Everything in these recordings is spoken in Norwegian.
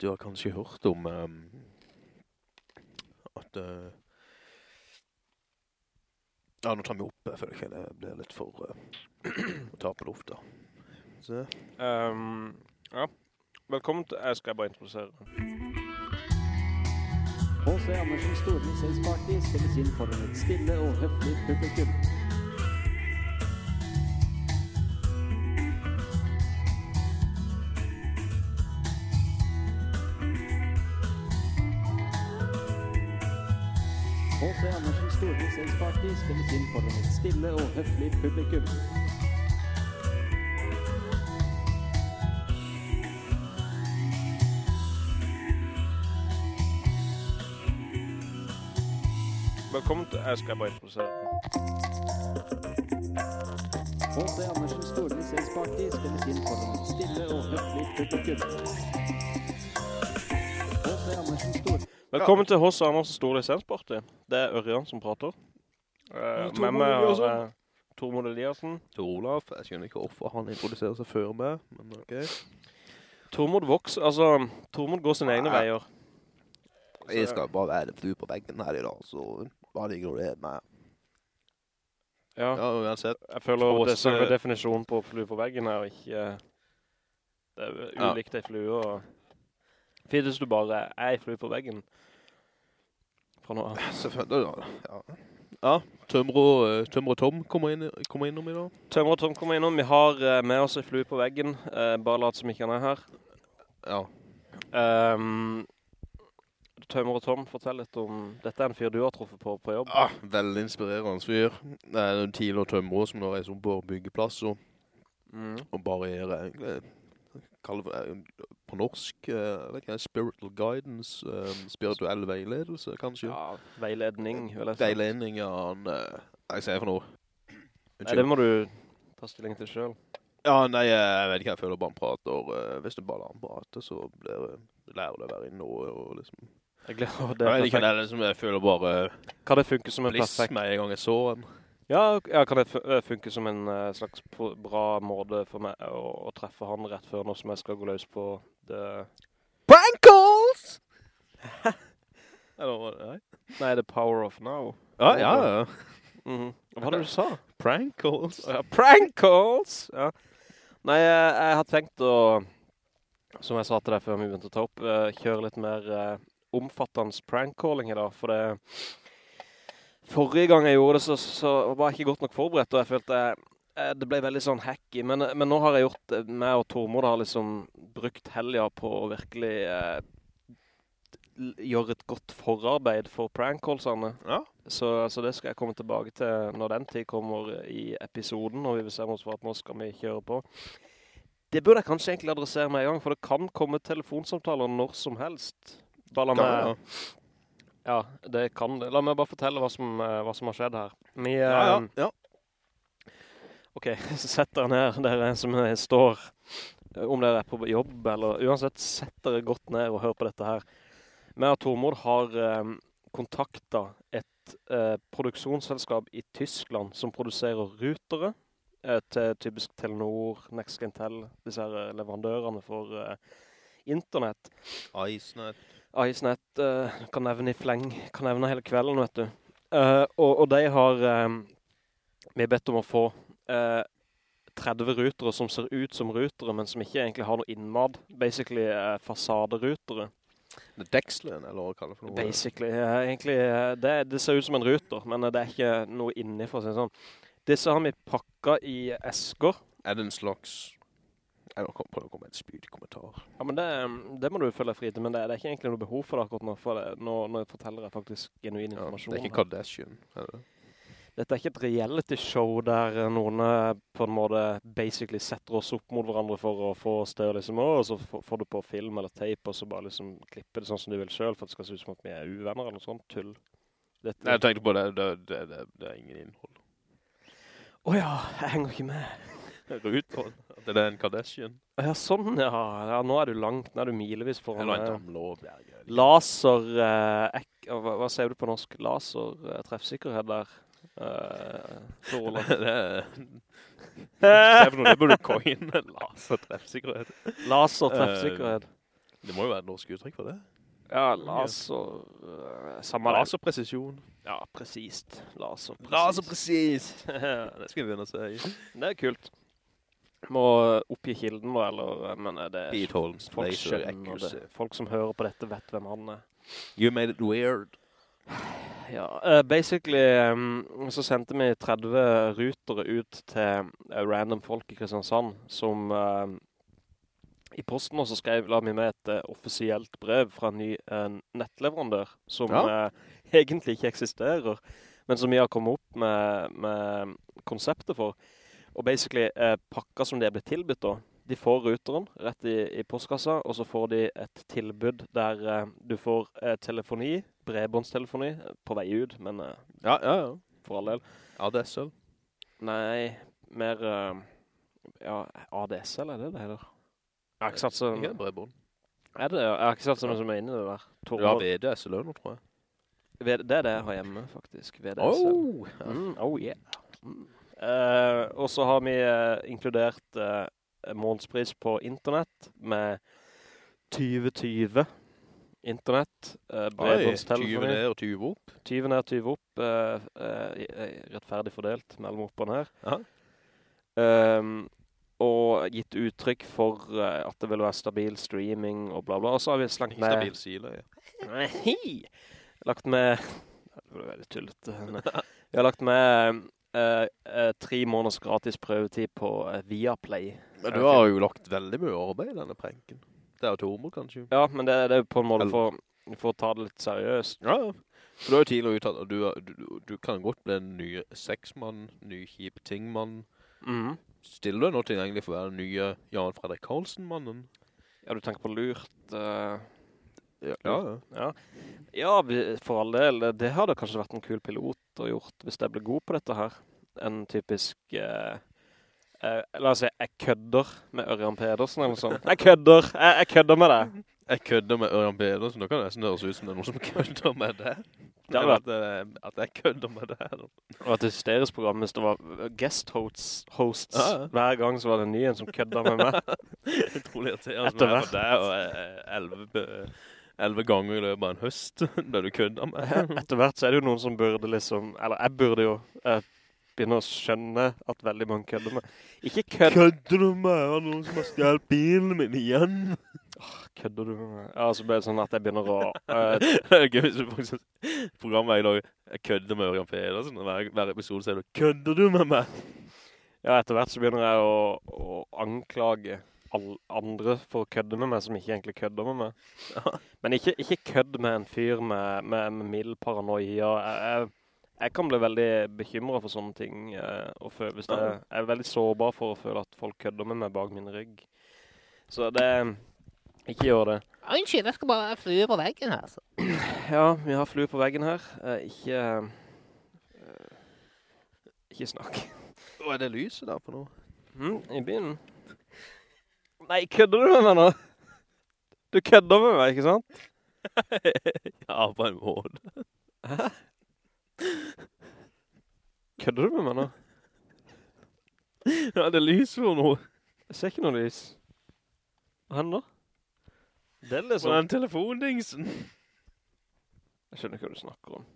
du har kanskje hørt om um, at uh, Ja, nå tar vi opp, jeg føler ikke det blir litt for uh, å ta på lufta. Så. Um, ja. Velkommen til, jeg skal bare introdusere. H.C. Andersens stormuseumsparty spilles inn foran et stille og høflig publikum. Stormuseumsparty spilles inn foran et stille og høflig publikum. Velkommen til, Ask introdusere. H.C. Andersens stormuseumsparty spilles inn foran et stille og høflig publikum. H.C. Andersens. Velkommen til H.C. Andersen Stor Lisensparty. Det er Ørjan som prater. Uh, Tormod med meg har Eliassen. jeg Tormod Eliassen. Tor Olaf, jeg skjønner ikke hvorfor han introduserer seg før meg, men ok. Tormod vokser, altså, Tormod går sine egne veier. Jeg skal bare være flue på veggen her i dag, så bare ignorer meg. Ja, Ja, uansett. jeg føler Tross- det er selve definisjonen på flue på veggen her, ikke... Det er Ja. ulikt ei flue, og... Fint hvis du bare er ei flue på veggen. Fra nå av. Selvfølgelig. Ja. Ja, Tømmer og, eh, og Tom kommer, inn, kommer innom i dag. Tømmer og Tom kommer innom. Vi har eh, med oss en flue på veggen. Eh, bare lat som ikke han er her. Ja. Um, og Tom, fortell litt om... Dette er en fyr du har truffet på på jobb. Ja, veldig inspirerende fyr. Det er en tidligere tømre som nå reiser om på og, Mm. og barrierer egentlig. Eh, på norsk, eh, jeg ikke, spiritual guidance, eh, spirituell veiledelse, kanskje. Ja, veiledning, vil jeg si. Veiledning, ja, han, jeg sier for noe. Nei, det må du ta stilling til selv. Ja, nei, jeg vet ikke, jeg føler bare han prater, hvis du bare lar han prate, så blir lærer det å være inne og, og liksom. Jeg gleder. Det Jeg er perfekt. er liksom, jeg føler bare Kan det funke som en bliss perfekt... med en gang jeg så han. Ja, ja, kan det eh, funke som en eh, slags bra måte for meg å, å treffe han rett før nå som jeg skal gå løs på det... Prank calls! Eller, nei. Nei, The Power of Now. Ja, ja, ja. Mhm. Hva var det du sa? Prank calls. Ja, prank calls! Ja. Nei, jeg, jeg har tenkt å, som jeg sa til deg før vi begynte å ta opp, eh, kjøre litt mer eh, omfattende prank calling i dag, for det... Forrige gang jeg gjorde det, så, så var jeg ikke godt nok forberedt, og jeg følte eh, det ble veldig sånn hacky, men, men nå har jeg gjort, det, meg og Tormod har liksom brukt helga på å virkelig eh, gjøre et godt forarbeid for prankcallsene. Ja. Så, så det skal jeg komme tilbake til når den tid kommer i episoden, og vi bestemmer oss for at nå skal vi kjøre på. Det burde jeg kanskje egentlig adressere med en gang, for det kan komme telefonsamtaler når som helst. Bare med... Ja, meg... Ja, det kan det. La meg bare fortelle hva som, eh, hva som har skjedd her. Vi, Ja, ja, eh, ja. Ok, så sett dere ned. Dere som eh, står, om dere er på jobb, eller uansett, sett dere godt ned og hør på dette her. Vi og Tormod har eh, kontaktet et eh, produksjonsselskap i Tyskland som produserer rutere eh, til typisk Telenor, Nextgentel, disse her leverandørene for eh, internett. Icenet. Icenet uh, kan nevne i fleng, kan nevne hele kvelden, vet du. Uh, og, og de har eh, vi har bedt om å få uh, 30 rutere som ser ut som rutere, men som ikke egentlig har noe innmad. Basically uh, fasaderutere. Det er Dexlen, eller hva kaller det for noe? Basically, egentlig, det, det ser ut som en ruter, men det er ikke noe inni for å si det sånn. Disse har vi pakket i esker. Er det en slags... Jeg komme på det kommer en spydig kommentar. Ja, men det, det må du følge fri til, men det, det er ikke egentlig noe behov for det akkurat nå, for det, nå, nå forteller jeg faktisk genuin Ja, informasjon. det er ikke. Kardashian. Er det? Dette er ikke et reality show der eh, noen eh, på en måte basically setter oss opp mot hverandre for å få oss til å liksom, og så får du på film eller tape, og så bare liksom klipper det sånn som du vil selv, for det skal se ut som at vi er uvenner eller noe sånt tull. Dette... Nei, jeg tenkte på det. Det, det, det, er ingen innhold. Åja, jeg henger ikke med. At det er en Kardashian. Ja, sånn, ja. ja. Nå er du langt, nå er du milevis foran Eller damle. Laser, eh, ek, hva, hva sier du på norsk? Laser, eh, treffsikkerhet der. Eh, Tor det er... Det burde du coine. Laser treffsikkerhet. Laser, treffsikkerhet. Det må jo være et norsk uttrykk for det. Ja, laser... Uh. Laserpresisjon. Ja, presist. Laserpresist. Laserpresist! Det skal vi begynne å si. Det er kult. Må oppgi kilden da, eller, men er det... Pete Holmes, Folk skjønner Folk som hører på dette vet hvem han er. You made it weird. Ja, uh, basically um, så sendte vi 30 rutere ut til uh, random folk i Kristiansand som uh, i posten også skrev, la vi med et eh, offisielt brev fra en ny eh, nettleverandør som Ja. eh, egentlig ikke eksisterer, men som vi har kommet opp med, med konseptet for. Og basically eh, pakka som de er blitt tilbudt da, de får ruteren rett i, i postkassa, og så får de et tilbud der eh, du får eh, telefoni, bredbåndstelefoni, eh, på vei ut, men eh, Ja, ja, ja. for all del. ADSL. Nei, mer, eh, ja, ADSL er det det heter? Jeg har ikke satt så... Ikke bredbånd. Er det? Jeg har ikke satt så mye som er inne i det der. Du Ja, VDSL også nå, tror jeg. Det er det jeg har hjemme, faktisk. VDSL. Oh! Mm, oh yeah. Mm. Eh, og så har vi uh, inkludert uh, målspris på internett med 2020 internett, uh, Oi, 20 bredbåndstelefoni, ned og 20 opp. 20 ned, 20 opp, eh, eh, eh, rettferdig fordelt mellom oppene her. Um, og gitt uttrykk for eh, at det vil være stabil streaming og bla bla. Og så har vi slangt med... stabil sile, ja. Nei, lagt med Det var veldig tullet. Vi har lagt med eh, eh, tre måneders gratis prøvetid på eh, Viaplay. Men du har jo lagt veldig mye arbeid i denne prenken. Det er jo Tormod, kanskje. Ja, men det, det er på en måte for, for å ta det litt seriøst. Ja. For du har jo tidligere uttalt at du, du, du, kan godt bli en ny sexmann, ny kjip tingmann. Mhm. Stiller du nå til egentlig for å være den nye Jan Fredrik Karlsen-mannen? Ja, du tenker på lurt. Uh Ja, ja. ja, ja for all del. Det, det hadde kanskje vært en kul pilot å gjort hvis jeg ble god på dette her. En typisk... Uh, uh, la oss si, jeg kødder med Ørjan Pedersen eller sånn. Jeg kødder! Jeg, jeg kødder med deg! Jeg kødder med Ørjan Pedersen, da kan det nesten høres ut som det er noen som kødder med det. Det at, eh, at jeg kødder med det. Og et hysterisk program hvis det var guest hosts, hosts. Ja, ja. hver gang så var det en ny en som kødder med meg. Utrolig irriterende Etter er hvert. Det og elleve, elleve ganger i løpet av en høst, ble du kødder med. Etter hvert så er det jo noen som burde liksom, eller jeg burde jo eh, begynne å skjønne at veldig mange kødder med. Ikke kødder... Kødder du med? Er det noen som har stjålet bilen min igjen? Åh, kødder du med meg? Ja, så blir det sånn at jeg begynner å, Det er gøy hvis du faktisk programmet i dag jeg kødder med Ørjan Pedersen, hver, hver episode sier du, kødder du med meg? ja, etter hvert så begynner jeg å, å anklage andre for å kødde med meg som ikke egentlig kødder med meg. Men ikke, ikke kødd med en fyr med, med, med mild paranoia. Jeg, jeg, jeg kan bli veldig bekymret for sånne ting, eh, og føle, hvis det, jeg er veldig sårbar for å føle at folk kødder med meg bak min rygg. Så det, ikke gjør det. Unnskyld, jeg skal bare ha flue på veggen her. Så. Ja, vi har flue på veggen her. Eh, ikke, eh, ikke snakk. Hva er det lyset der på nå? Mm, I byen. Nei, kødder du med meg nå? Du kødder med meg, ikke sant? ja, på en måte. Hæ? Kødder du med meg nå? Ja, det lyser jo noe. Jeg ser ikke noe lys. Hva hender? Det er På liksom... den telefondingsen. Jeg skjønner ikke hva du snakker om.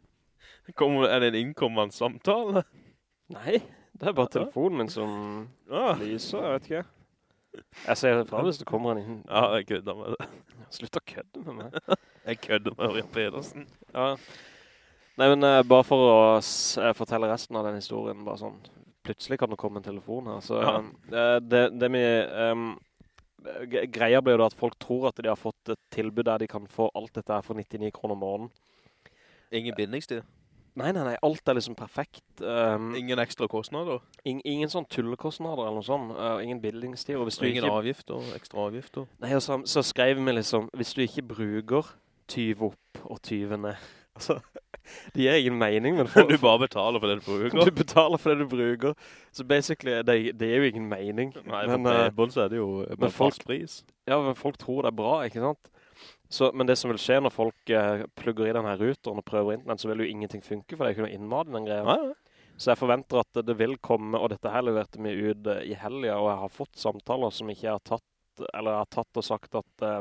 Kommer, er det en innkommende samtale? Nei, det er bare telefonen min som ah. lyser, jeg vet ikke. Jeg ser det fra hvis det kommer en inn. ja jeg kødder med det. Slutt å kødde med meg. Jeg kødder med Ørjan Pedersen. Ja. Nei, men uh, bare for å eh, fortelle resten av den historien, bare sånn, plutselig kan det komme en telefon her, så Ja. uh, det, det med, um, greia blir jo da at folk tror at de har fått et tilbud der de kan få alt dette her for 99 kroner om måneden. Ingen bindingstid. Nei, nei, nei, alt er liksom perfekt. Um, Ingen ekstra kostnader. In, ingen sånn tullekostnader eller noe sånt, Uh, ingen bildingstid, og Og ingen ikke... avgifter, ekstra avgifter. Nei, og så, så skrev vi liksom, hvis du ikke bruker 20 opp og 20 ned, altså, det gir ingen mening, men for, Du bare betaler for det du bruker. du betaler for det du bruker. Så basically, det, det er jo ingen mening. Nei, men, i bunn så er det jo folk- fast pris. ja, men folk tror det er bra, ikke sant? Så, men det som vil skje når folk uh, plugger i denne ruteren og prøver internett, så vil jo ingenting funke, for det er ikke noe innmad i den greia. Nei, nei. Så jeg forventer at det vil komme, og dette her leverte vi ut eh, i helgen, og jeg har fått samtaler som ikke jeg har tatt, eller jeg har tatt og sagt at, eh,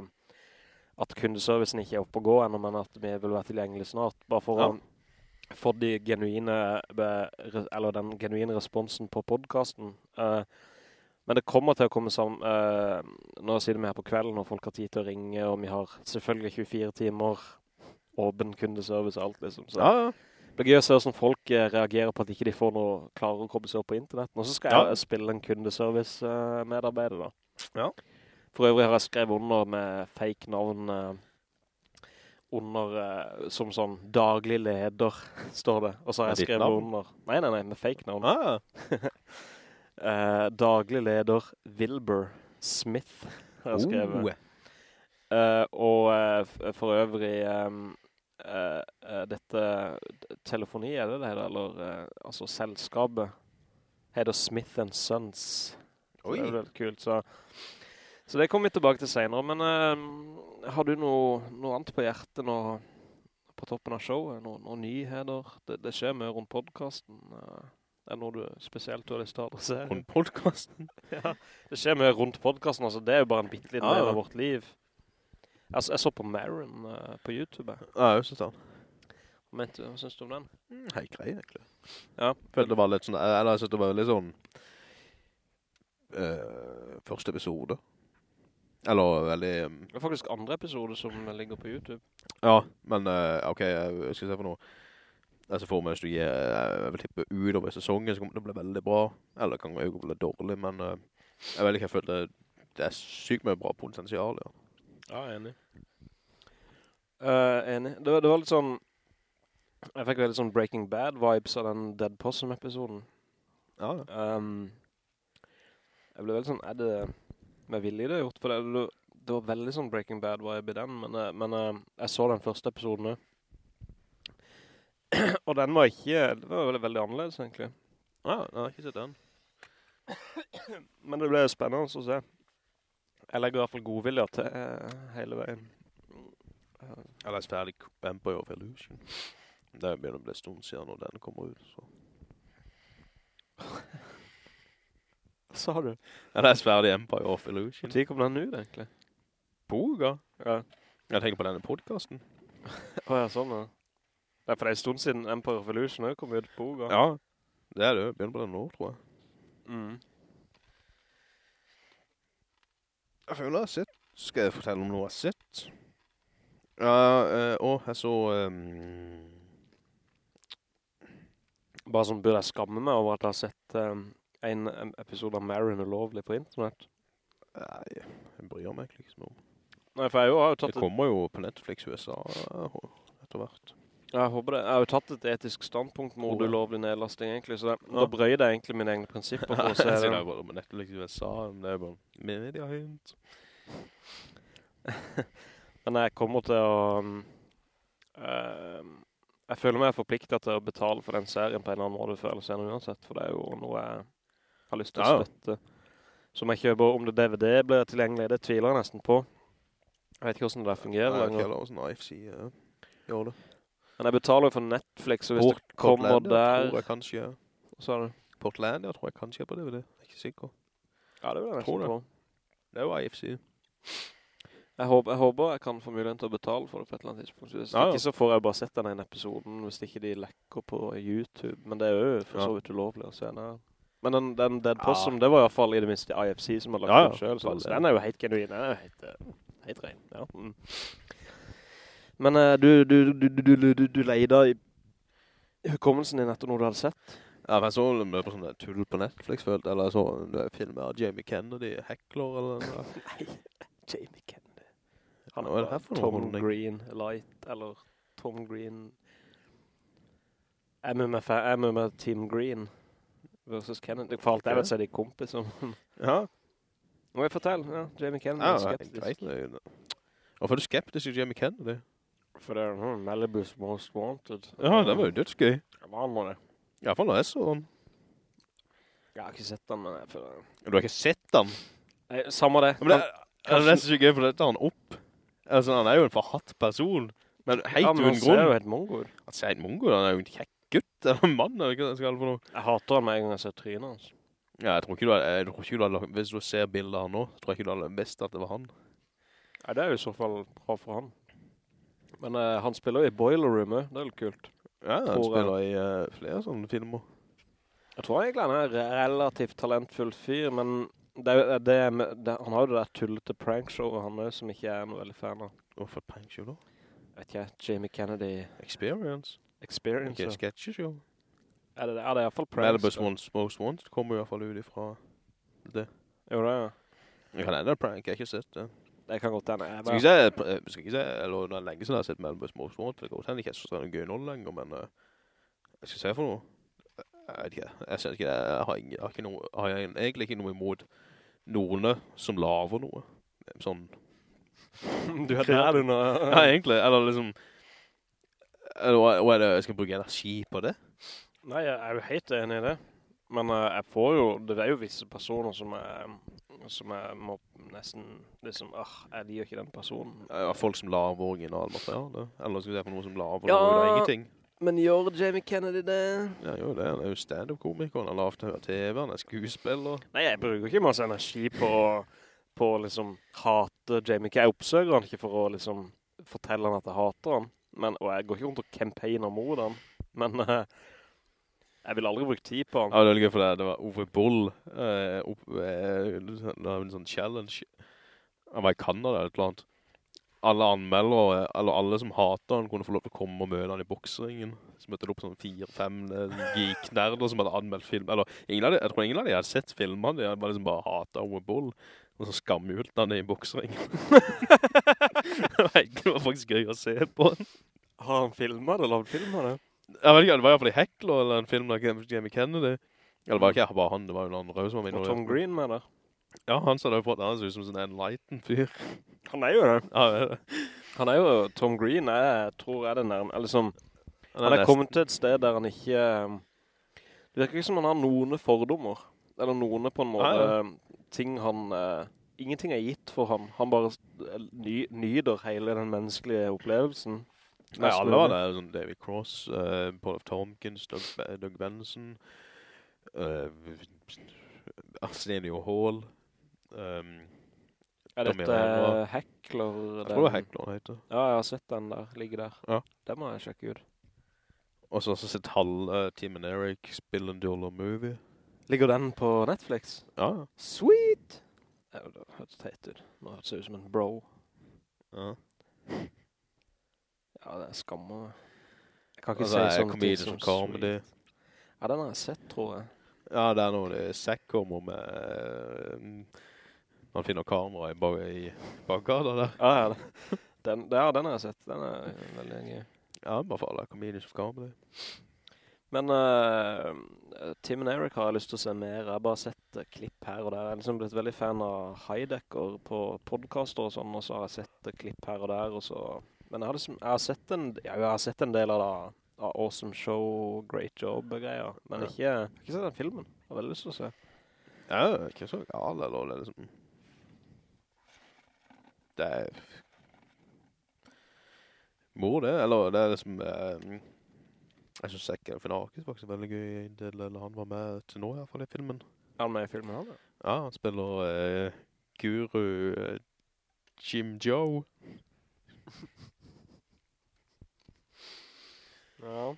at kundeservicen ikke er oppe å gå ennå, men at vi vil være tilgjengelig snart, bare for Ja. å få de genuine, eller den genuine responsen på podcasten. Eh, men det kommer til å komme sammen, eh, nå sitter vi her på kvelden, og folk har tid til å ringe, og vi har selvfølgelig 24 timer åpen kundeservice og alt liksom, så Ja, ja. det blir gøy å se hvordan folk eh, reagerer på at ikke de får noe klarer å koble seg opp på internett. Nå skal skal Ja. jeg spille en kundeservice-medarbeider da. Ja. For øvrig har jeg skrevet under med fake navn eh, under, eh, som sånn daglig leder, står det. Og så har jeg skrevet navn? under, nei, nei, nei, med fake navn. Ah, uh, daglig leder Wilbur Smith har jeg skrevet. oh. Uh, og for øvrig Um, Uh, uh, dette telefoni, er det det her, Eller uh, altså selskapet heter Smith Sons. Oi. Det er veldig kult, så, så det kommer vi tilbake til senere. Men uh, har du noe, noe annet på hjertet nå på toppen av showet? Noen noe nyheter? Det, det skjer mye rundt podcasten. Det er det noe du spesielt du har lyst til å adressere? Rundt podcasten. Ja, det skjer mye rundt podcasten, altså. Det er jo bare en bitteliten ah, ja. del av vårt liv. Altså, jeg så på Maron uh, på YouTube. Ja, Ja, jeg synes det. Hva synes du om den? Mm, Hei, grei egentlig. Ja. Følte det var litt sånn, eller jeg synes det var litt sånn, eh, første episode. Eller veldig, um, Det er faktisk andre episode som ligger på YouTube. ja, men uh, ok, jeg skal se for noe. Altså for meg hvis du gir, eh, jeg vil tippe utover sesongen, så kommer det å bli veldig bra. Eller kan det kan jo bli dårlig, men uh, jeg vet ikke følt det, det er sykt mye bra potensial, ja. Ja, enig. Uh, enig. Det, var- det var litt sånn... Jeg fikk veldig sånn Breaking Bad-vibes av den Dead Possum-episoden. Ja, ja. Um, jeg ble veldig sånn, er det med vilje det er gjort? For det, det, var veldig sånn Breaking Bad-vibe i den, men, eh, men eh, jeg så den første episoden. Og den var ikke, det var veldig, veldig annerledes egentlig. Ja, jeg har ikke sett den. Men det ble spennende å se. Jeg legger i hvert fall godvilje til uh, hele veien. Jeg har lest ferdig Empire of Illusion. Det begynner å bli stund siden når den kommer ut, så. Sa du? Ja, det er Sverdig Empire of Illusion. Når kom den ut egentlig? Boga? Ja. Jeg tenker på denne podcasten. Åja, sånn ja. sånn, for det er for en stund siden Empire of Illusion har kom ut på boga. Ja, det er det. Begynner på den nå, tror jeg. Mm. Jeg føler jeg har sett. Skal jeg fortelle om noe jeg har sett? Ja, eh, og jeg så... Um... Bare sånn burde jeg skamme meg over at jeg har sett um, en episode av Marin ulovlig på internett. nei, jeg bryr meg ikke liksom om. Nei, for jeg har jo- Det tatt et, kommer jo på Netflix USA eh, etter hvert. jeg håper det, jeg har jo tatt et etisk standpunkt mot oh, ja. ulovlig nedlasting egentlig, så det, Ja. da brøyer jeg egentlig mine egne prinsipper for å se Jeg sier det det. er bare på Netflix USA, men det er bare mediehint. Men jeg kommer til å... Um, um, jeg føler meg forpliktet til å betale for den serien på en eller annen måte før eller senere uansett, for det er jo noe jeg har lyst til å støtte. Som jeg kjøper om det DVD blir tilgjengelig, det tviler jeg nesten på. Jeg vet ikke hvordan det fungerer Jeg vet ikke heller hvordan AFC ja. gjør det. Men jeg betaler jo for Netflix, så hvis Port- det kommer Portlandia der... tror jeg kanskje... Hva sa du? Portland, Portlandia tror jeg kanskje på DVD. Jeg er ikke sikker. Ja, det vil jeg nesten på. Det er jo AFC. Jeg håper, jeg håper jeg kan få muligheten til å betale for det på et eller annet tidspunkt. Hvis Ja, ja. ikke så får jeg bare sett den ene episoden, hvis ikke de lekker på YouTube. Men det er jo for så vidt ulovlig å se den her. Men den, den Dead Ja. Possum, det var i hvert fall i det minste IFC som hadde lagt den selv. Så, så den er jo helt genuin. Den er jo helt, eh, helt ren. Ja. Mm. Men eh, du, du, du, du, du, du, du leide i hukommelsen din etter noe du hadde sett? Ja, men jeg så mye på sånne tull på Netflix, følte. Eller jeg så en film av Jamie Kennedy, Heckler eller noe. Jamie Kennedy. Han er jo det her for Tom noe? Green Light, eller Tom Green... MMF, MMF, jeg er med Team Green versus Kennedy. For alt jeg vet så er de kompiser. Ja, Må jeg fortelle? Ja, Jamie Kennedy er skeptisk. det er Hvorfor er du skeptisk til Jamie Kennedy? For det er noen Malibu's Most Wanted. Ja, det var jo dødsgøy. Ja, han med det. I hvert fall da jeg så den. Jeg har ikke sett den, men jeg føler... Du har ikke sett den? Nei, samme det. Men det, er det nesten så gøy, for dette han opp. Altså, han er jo en forhatt person. Men helt ja, men han ser jo grunn. helt mongo ut. Han ser helt mongo, han er jo ikke kjekk gutt, eller mann, eller hva skal for noe. Jeg hater han med en gang jeg ser trynet hans. Ja, jeg tror ikke du, hadde, jeg tror ikke du hadde, hvis du ser bildet av han nå, tror jeg ikke du hadde visst at det var han. Ja, det er jo i så fall bra for han. Men uh, han spiller jo i Boiler Room, det er litt kult. Ja, han Tror jeg. i uh, flere sånne filmer. Jeg tror egentlig han er en relativt talentfull fyr, men det, det, det, han har jo det der tullete prankshowet han er, som ikke er noe veldig fan av. Hvorfor prankshow da? Vet ikke, Jamie Kennedy Experience. Experience. Ikke så- sketcheshow. Er det, er det i hvert fall pranks? Malibu's Most, Most Wanted kommer i hvert fall ut ifra det. Jo, det, ja. Jeg kan enda prank, jeg har ikke sett det. det kan godt hende. Jeg Skal bare- ikke se, eh, skal ikke se, eller det er lenge siden jeg har sett Malibu's Most Wanted. Det går til ikke jeg synes det er noe gøy nå lenger, men eh, jeg skal se for noe. Jeg vet ikke, jeg ser ikke det. Jeg har, ingen, jeg har, ikke noe, har jeg egentlig ikke noe imot noen som laver noe. Sånn, du er der du nå. ja egentlig, eller liksom, eller hva, er det, jeg skal bruke energi på det? Nei, jeg er jo helt enig i det. Men uh, jeg får jo, det er jo visse personer som er... som jeg må nesten, liksom, ah, jeg liker ikke den personen. Ja, folk som laver originalmateriale, eller skal vi se på noen som laver Ja. noe ut av ingenting. Men gjør Jamie Kennedy det? Ja, jo, det er, han er jo stand-up-komiker, han har lavt TV, han er skuespiller. Nei, jeg bruker ikke masse energi på, på liksom liksom hate Jamie ikke oppsøker han ikke for å liksom fortelle han at jeg hater han. Men, og jeg går ikke rundt og campaigner mot han. Men uh, jeg vil aldri bruke tid på han. Ja, det er gøy for det. Det var Ove Boll, Uh, eh, var en sånn challenge. Han var i Canada eller eller annet. Alle anmeldere, eller alle som hater han, kunne få lov til å komme og møte han i bokseringen. Så møtte det opp sånn fire-fem eh, geek-nerder som hadde anmeldt film. Eller, ingen av de, jeg tror ingen av de hadde sett filmene, de hadde bare liksom bare hatet Ove Boll. Og så skamhjulte han i buksringen det var faktisk gøy å se på. Har han filmet det, Har han filmet det? Jeg vet ikke, det var i hvert fall i Heckler, eller en film av Jamie Kennedy. Eller var det ikke bare han, det var jo noen andre som var Og. Tom Green med det? Ja, han sa det jo på at han ser ut som en sånn enlightened fyr. Han er jo det. Ja, det er det. Han er jo, Tom Green er, tror jeg det nærmere, eller som, Han han er kommet til et sted der han ikke, um, det virker ikke som han har noen fordommer, eller noen på en måte, Ja, ting han, eh, ingenting er gitt for han, han bare eh, ny, nyder hele den menneskelige opplevelsen. Nei, alle var der. Sånn David Cross, uh, Paul F. Tompkins, Doug, Doug Benson, uh, Arsenio Hall. Um, Er dette Reva. Heckler? jeg tror det var Heckler han heter. Ja, jeg har sett den der, ligger der. Ja. Det må jeg sjekke ut. Og så har jeg sett halve Tim and Eric spille en dollar movie. Ligger den på Netflix? Ja. Sweet! Ja, det hørtes teit ut. Nå hørtes det ut som en bro. ja. Ja, det er skammer. Jeg kan ikke Altså, si sånn sånne ting som som sweet. Ja, den har jeg sett, tror jeg. Ja, det er noe Zack kommer med man Han finner kamera i, bag i bakgata der. Ja, ja, den, ja, den har jeg sett. Den er veldig gøy. Ja, bare for alle comedians som comedy. Men uh, Tim og Eric har jeg lyst til å se mer. Jeg har bare sett eh, klipp her og der. Jeg har liksom blitt veldig fan av Heidecker på podcaster og sånn, og så har jeg sett eh, klipp her og der, og så... Men jeg har, liksom, jeg har sett en, ja, jeg har sett en del av det, av Awesome Show, Great Job-greier, men Ja. ikke, ikke sett den filmen. Jeg har veldig lyst til å se. Ja, ikke så gal, eller det liksom... Det er... Mor det, eller det er liksom... eh, jeg synes Zack var faktisk er veldig gøy i en del, eller han var med til nå i hvert fall i filmen. Er han med i filmen, han? ja? Ja, han spiller eh, guru eh, Jim Joe. Ja.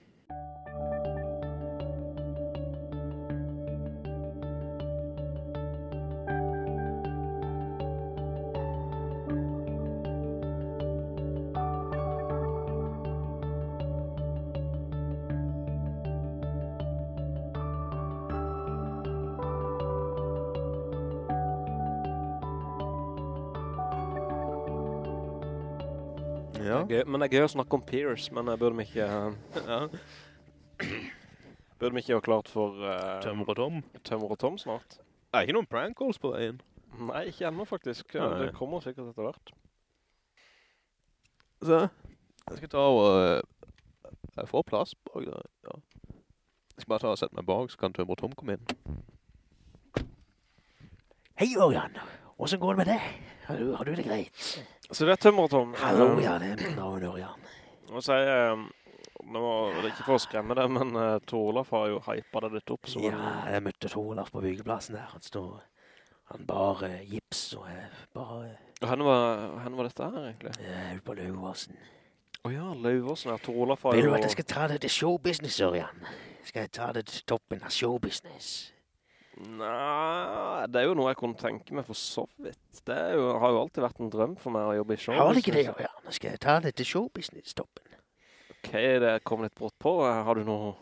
Ja. Det gøy, men det er gøy å snakke om Pierce, men jeg burde vi ikke, ja. burde vi ikke ha klart for uh, Tømmer og Tom. Tømmer og Tom snart? Det er ikke noen prank calls på veien. Nei, ikke ennå faktisk. Nei. det kommer sikkert etter hvert. Så, jeg skal ta og... Uh, jeg får plass bak der, ja. Jeg skal bare ta og sette meg bak, så kan Tømmer og Tom komme inn. Hei, Ørjan. Hvordan går det med deg? Har du, har du det greit? Så det er Tømmer Tom. Hallo, ja, det er mitt navn, Ørjan. Nå så er jeg, nå var det ikke for å skremme deg, men uh, Tor Olaf har jo hypet det litt opp. Så Ja, jeg møtte Torlaf på byggeplassen der. Han stod, Han bare gips og jeg bare Og Henne var, henne var dette her, egentlig? Ja, på Løvåsen. Åja, oh, ja. Tor Olaf var Vil jo... du at jeg skal ta det til showbusiness, Ørjan? Skal jeg ta det til toppen av showbusiness? Nei, det er jo noe jeg kunne tenke meg for så vidt. Det er jo, har jo alltid vært en drøm for meg å jobbe i show. Har du ikke det, Ørjan? Skal jeg ta det til showbusiness-toppen? Ok, det kom litt brått på. Har du noe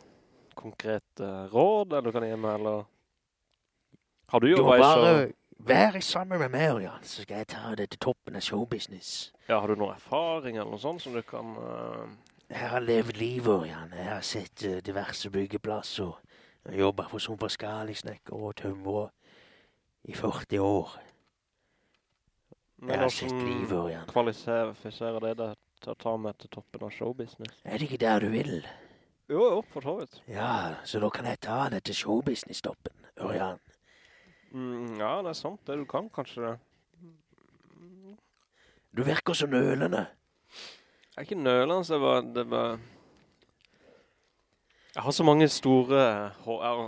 konkret uh, råd du kan gi meg, eller? Har du jobbet i show? Du må bare være sammen med meg, Jan, så skal jeg ta det til toppen av showbusiness. Ja, har du noen erfaring eller noe sånt som du kan... Uh... Jeg har levd livet, Jan. Jeg har sett uh, diverse byggeplasser. Jeg jobber for som forskalingssnekker og tømrer i 40 år. Men Jeg har sett livet over igjen. kvalifiserer det deg til å ta meg til toppen av showbusiness? Er det ikke der du vil? Jo, jo, for så vidt. Ja, så da kan jeg ta det til showbusiness-toppen, Ørjan. Mm, ja, det er sant. Det du kan, kanskje det. Du virker så nølende. Jeg er ikke nølende, så det var... Det var jeg har så mange store HR...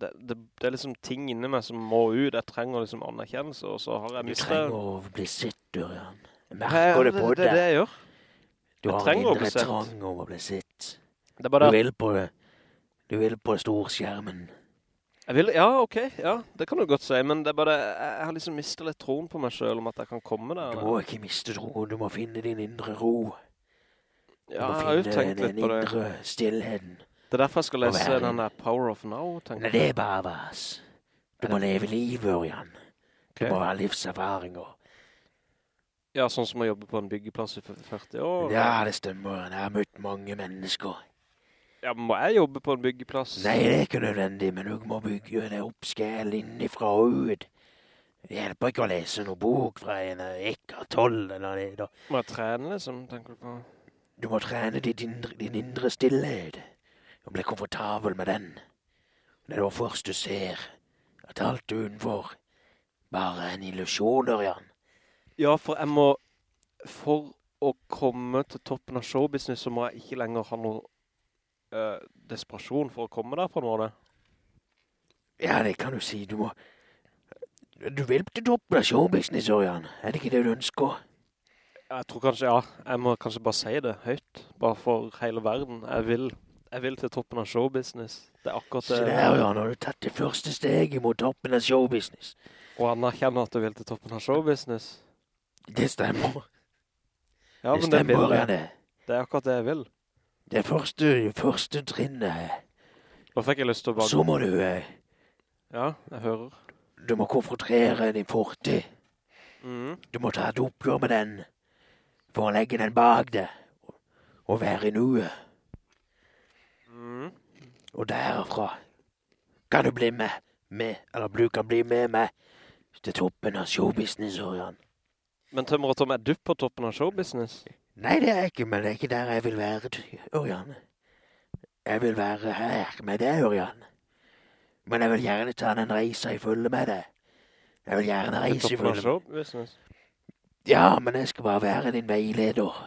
Det, det, det er liksom ting inni meg som må ut. Jeg trenger liksom anerkjennelse, og så har jeg Du trenger å bli sett, Durian. Jeg merker det på det, det er det deg. jeg gjør. Du jeg har indre trang om å bli sett. Det er bare Du vil på det. Du vil på storskjermen. Jeg vil, ja, ok, ja, det kan du godt si, men det er bare det, jeg har liksom mistet litt troen på meg selv om at jeg kan komme der. Du må ikke miste troen. Du må finne din indre ro. Ja, jeg har jo tenkt litt på det. indre stillheten. Det er derfor jeg skal lese den der Power of Now, tenker Men det er bare vas. Du må leve livet, Ørjan. Du okay. må ha livserfaringer. Ja, sånn som å jobbe på en byggeplass i 40 år. Ja, det stemmer. Jeg har møtt mange mennesker. Ja, må jeg jobbe på en byggeplass? Nei, det er ikke nødvendig, men du må bygge det opp skjell innifra og ut. Det hjelper ikke å lese noen bok fra en Eckhart tolv eller det. da. Må jeg trene, liksom, tenker du på? Du må trene indre, din indre stillhet og bli komfortabel med den. Det er da først du ser at alt utenfor bare er en illusjon, Ørjan. Ja, for jeg må, for å komme til toppen av showbusiness, så må jeg ikke lenger ha noe eh, desperasjon for å komme der på en måte. Ja, det kan du si. Du må Du vil til toppen av showbusiness, Ørjan. Er det ikke det du ønsker? Jeg tror kanskje, ja, jeg må kanskje bare si det høyt, bare for hele verden. Jeg vil, jeg vil til toppen av showbusiness. Det er akkurat det. der, Ørjan. Har du tatt det første steget mot toppen av showbusiness? Og anerkjenne at du vil til toppen av showbusiness. Det stemmer. Ja, det stemmer, det. Det er akkurat det jeg vil. Det første, første trinnet. Nå fikk jeg lyst til å bare... Så må du eh, Ja, jeg hører. Du må konfrontere din fortid. Mm. Du må ta et oppgjør med den for å legge den bak deg og- være i nuet. Mm. Og derfra kan du bli med, med eller du kan bli med meg til toppen av showbusiness, Ørjan. Men Tømmer og Tom, er du på toppen av showbusiness? Nei, det er jeg ikke, men det er ikke der jeg vil være, Ørjan. Jeg vil være her med deg, Ørjan. Men jeg vil gjerne ta den reisa i følge med deg. Jeg vil gjerne reise i følge med showbusiness? Ja, men jeg skal bare være din veileder.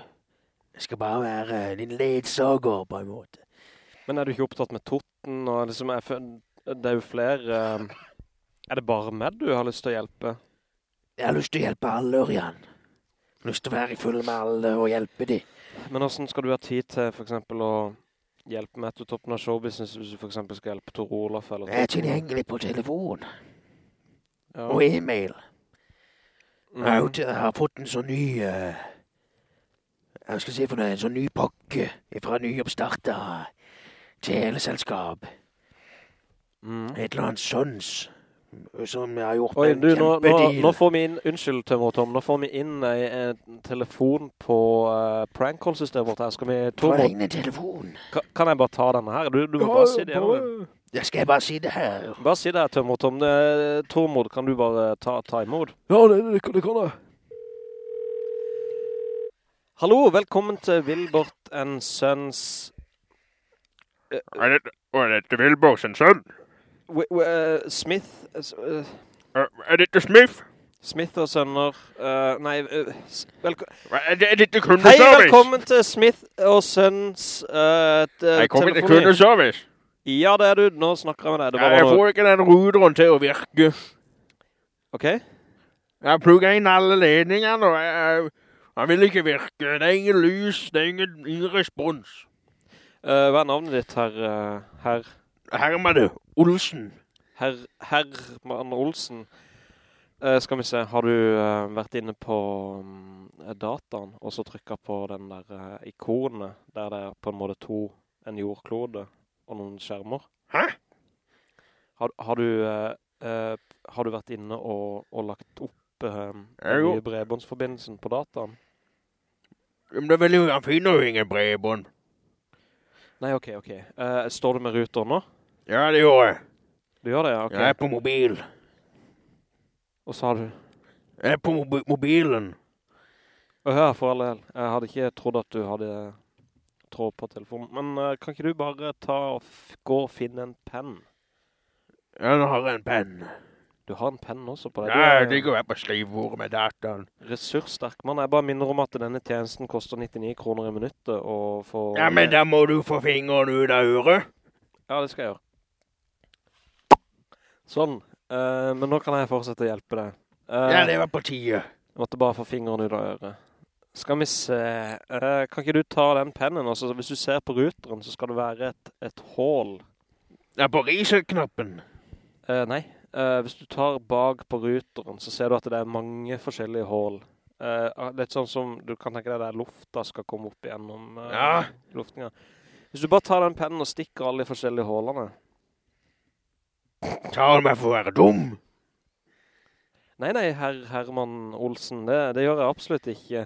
Jeg skal bare være din ledsager, på en måte. Men er du ikke opptatt med Totten, og liksom, det er jo flere... eh, Er det bare meg du har lyst til å hjelpe? Jeg har lyst til å hjelpe alle, Ørjan. Jeg har lyst til å være i full med alle og hjelpe dem. Men hvordan skal du ha tid til for eksempel å hjelpe meg til toppen av showbusiness hvis du for eksempel skal hjelpe Tor Olof? eller Jeg er tilgjengelig på telefon Ja. og e-mail. Jeg har, jeg har fått en sånn ny uh, Jeg skal si for noe, en sånn ny pakke fra nyoppstarta teleselskap. Mm. Et eller annet Sons som jeg har gjort Oi, en kjempedeal. nå, nå, nå får vi inn, unnskyld Tømmer Tom, nå får vi inn en telefon på uh, prank call-systemet vårt her. Skal vi, telefon. kan, kan jeg bare ta denne her? Du, du må bare si det. Ja. Ja, skal jeg bare si det her? Bare si det her, Tømmer Tom. Tormod, kan du bare ta, ta imot? Ja, det, det, det kan jeg. Hallo, velkommen til Vilbort and Sons Er det, er dette Vilbort w w eh, Smith Uh, Er, det ikke Smith? Smith og sønner eh, Nei, eh, s- velko Er, det, ikke kundeservice? Hei, velkommen til Smith og Sons uh, Jeg kommer til kundeservice. Ja, det er du. Nå snakker jeg med deg. Det Ja, jeg får ikke den ruderen til å virke. Ok? Jeg plugger inn alle ledningene, og jeg, jeg vil ikke virke. Det er ingen lys, det er ingen, ingen respons. Uh, hva er navnet ditt, herr... eh, herr... Herman Olsen. Herr Herman Olsen. Uh, skal vi se, har du uh, vært inne på um, dataen, og så trykket på den der uh, ikonet, der det er på en måte to, en jordklode og noen skjermer? Hæ? Har, har, du, eh, eh, har du vært inne og, og lagt opp eh, den nye bredbåndsforbindelsen på dataen? Men det er veldig, han finner jo ingen bredbånd. Nei, ok, ok. Eh, står du med ruter nå? Ja, det gjør jeg. Du gjør det, ja, ok. Jeg er på mobil. Og sa du... Jeg er på mob mobilen. Å ja, for all del. Jeg hadde ikke trodd at du hadde tråd på telefonen. Men eh, kan ikke du bare ta og gå og finne en penn? Ja, nå har jeg en penn. Du har en penn også på deg. Nei, det går jeg på skrivebordet med dataen. ressurssterk mann. Jeg bare minner om at denne tjenesten koster 99 kroner i minuttet og få... Ja, men da må du få fingeren ut av øret. Ja, det skal jeg gjøre. Sånn. Uh, men nå kan jeg fortsette å hjelpe deg. Uh, Ja, det var på tide. Jeg måtte bare få fingeren ut av øret. Skal vi se. Eh, kan ikke du ta den pennen? Altså, hvis du ser på ruteren, så skal det være et, et hål. Ja, på riseknappen. Uh, nei. Uh, hvis du tar bak på ruteren, så ser du at det er mange forskjellige hål. Uh, litt sånn som du kan tenke deg der lufta skal komme opp gjennom uh, Ja. luftninga. Hvis du bare tar den pennen og stikker alle de forskjellige hålene. Tar meg for å være dum. Nei, nei, herr Herman Olsen, det, det gjør jeg absolutt ikke.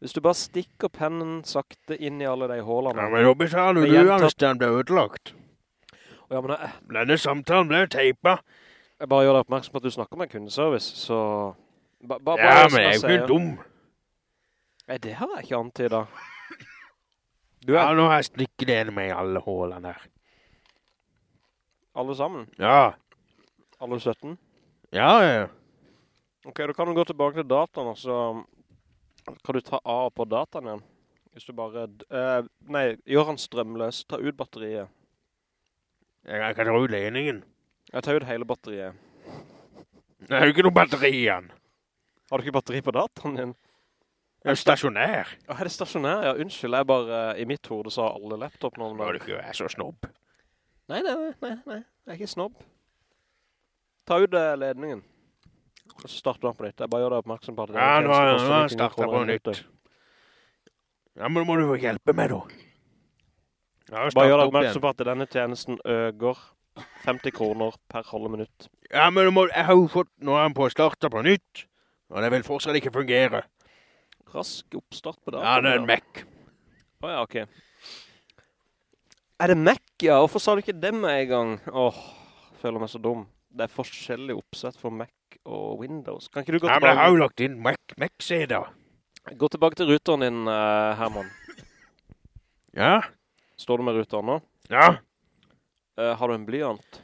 Hvis du bare stikker pennen sakte inn i alle de hålene. Ja, men Robby sa han gjenta- hvis den ble utlagt. Ja, men jeg, Denne samtalen ble teipet. jeg bare gjør deg oppmerksom på at du snakker med kundeservice, så... Ba, ba, Ja, men jeg er jo ikke dum. Nei, det har jeg ikke antydet. Du Ja, er nå har jeg stikket det med i alle hålene her. alle sammen. Ja. Alle 17. Ja, ja. Ok, da kan du gå tilbake til dataen, og så kan du ta av på dataen igjen. Hvis du bare... Uh, nei, gjør han strømløs. Ta ut batteriet. Jeg kan ta ut ledningen. Jeg tar ut hele batteriet. Jeg har ikke noe batteri igjen. Har du ikke batteri på dataen din? Det er stasjonær. Er det stasjonær? Ja, unnskyld. Jeg bare, i mitt hode så har alle laptop nå. Er du ikke vært så snobb. Nei, nei, nei, nei, nei. Jeg er ikke snobb. Ta ut eh, ledningen. Og så starter den på nytt. Jeg bare gjør deg oppmerksom på at det Ja, nå har koster nå har 99 jeg startet på nytt. Ja, men må du hjelpe meg da. Bare gjør deg oppmerksom på at denne tjenesten øker 50 kroner per halve minutt. Ja, men må, jeg har jo fått, nå er han på startet på nytt. Og det vil fortsatt ikke fungere. Rask oppstart på Ja, det er en Mac. Å ja, ok. Er det Mac, ja? Hvorfor sa du ikke det med en gang? Åh, føler meg så dum. Det er forskjellig oppsett for Mac og Windows. Kan ikke du gå tilbake? Ja, men jeg har jo lagt inn Mac, Mac da. gå tilbake til ruteren din, eh, Herman? Ja, Står du med ruteren nå? ja, Eh, har du en blyant?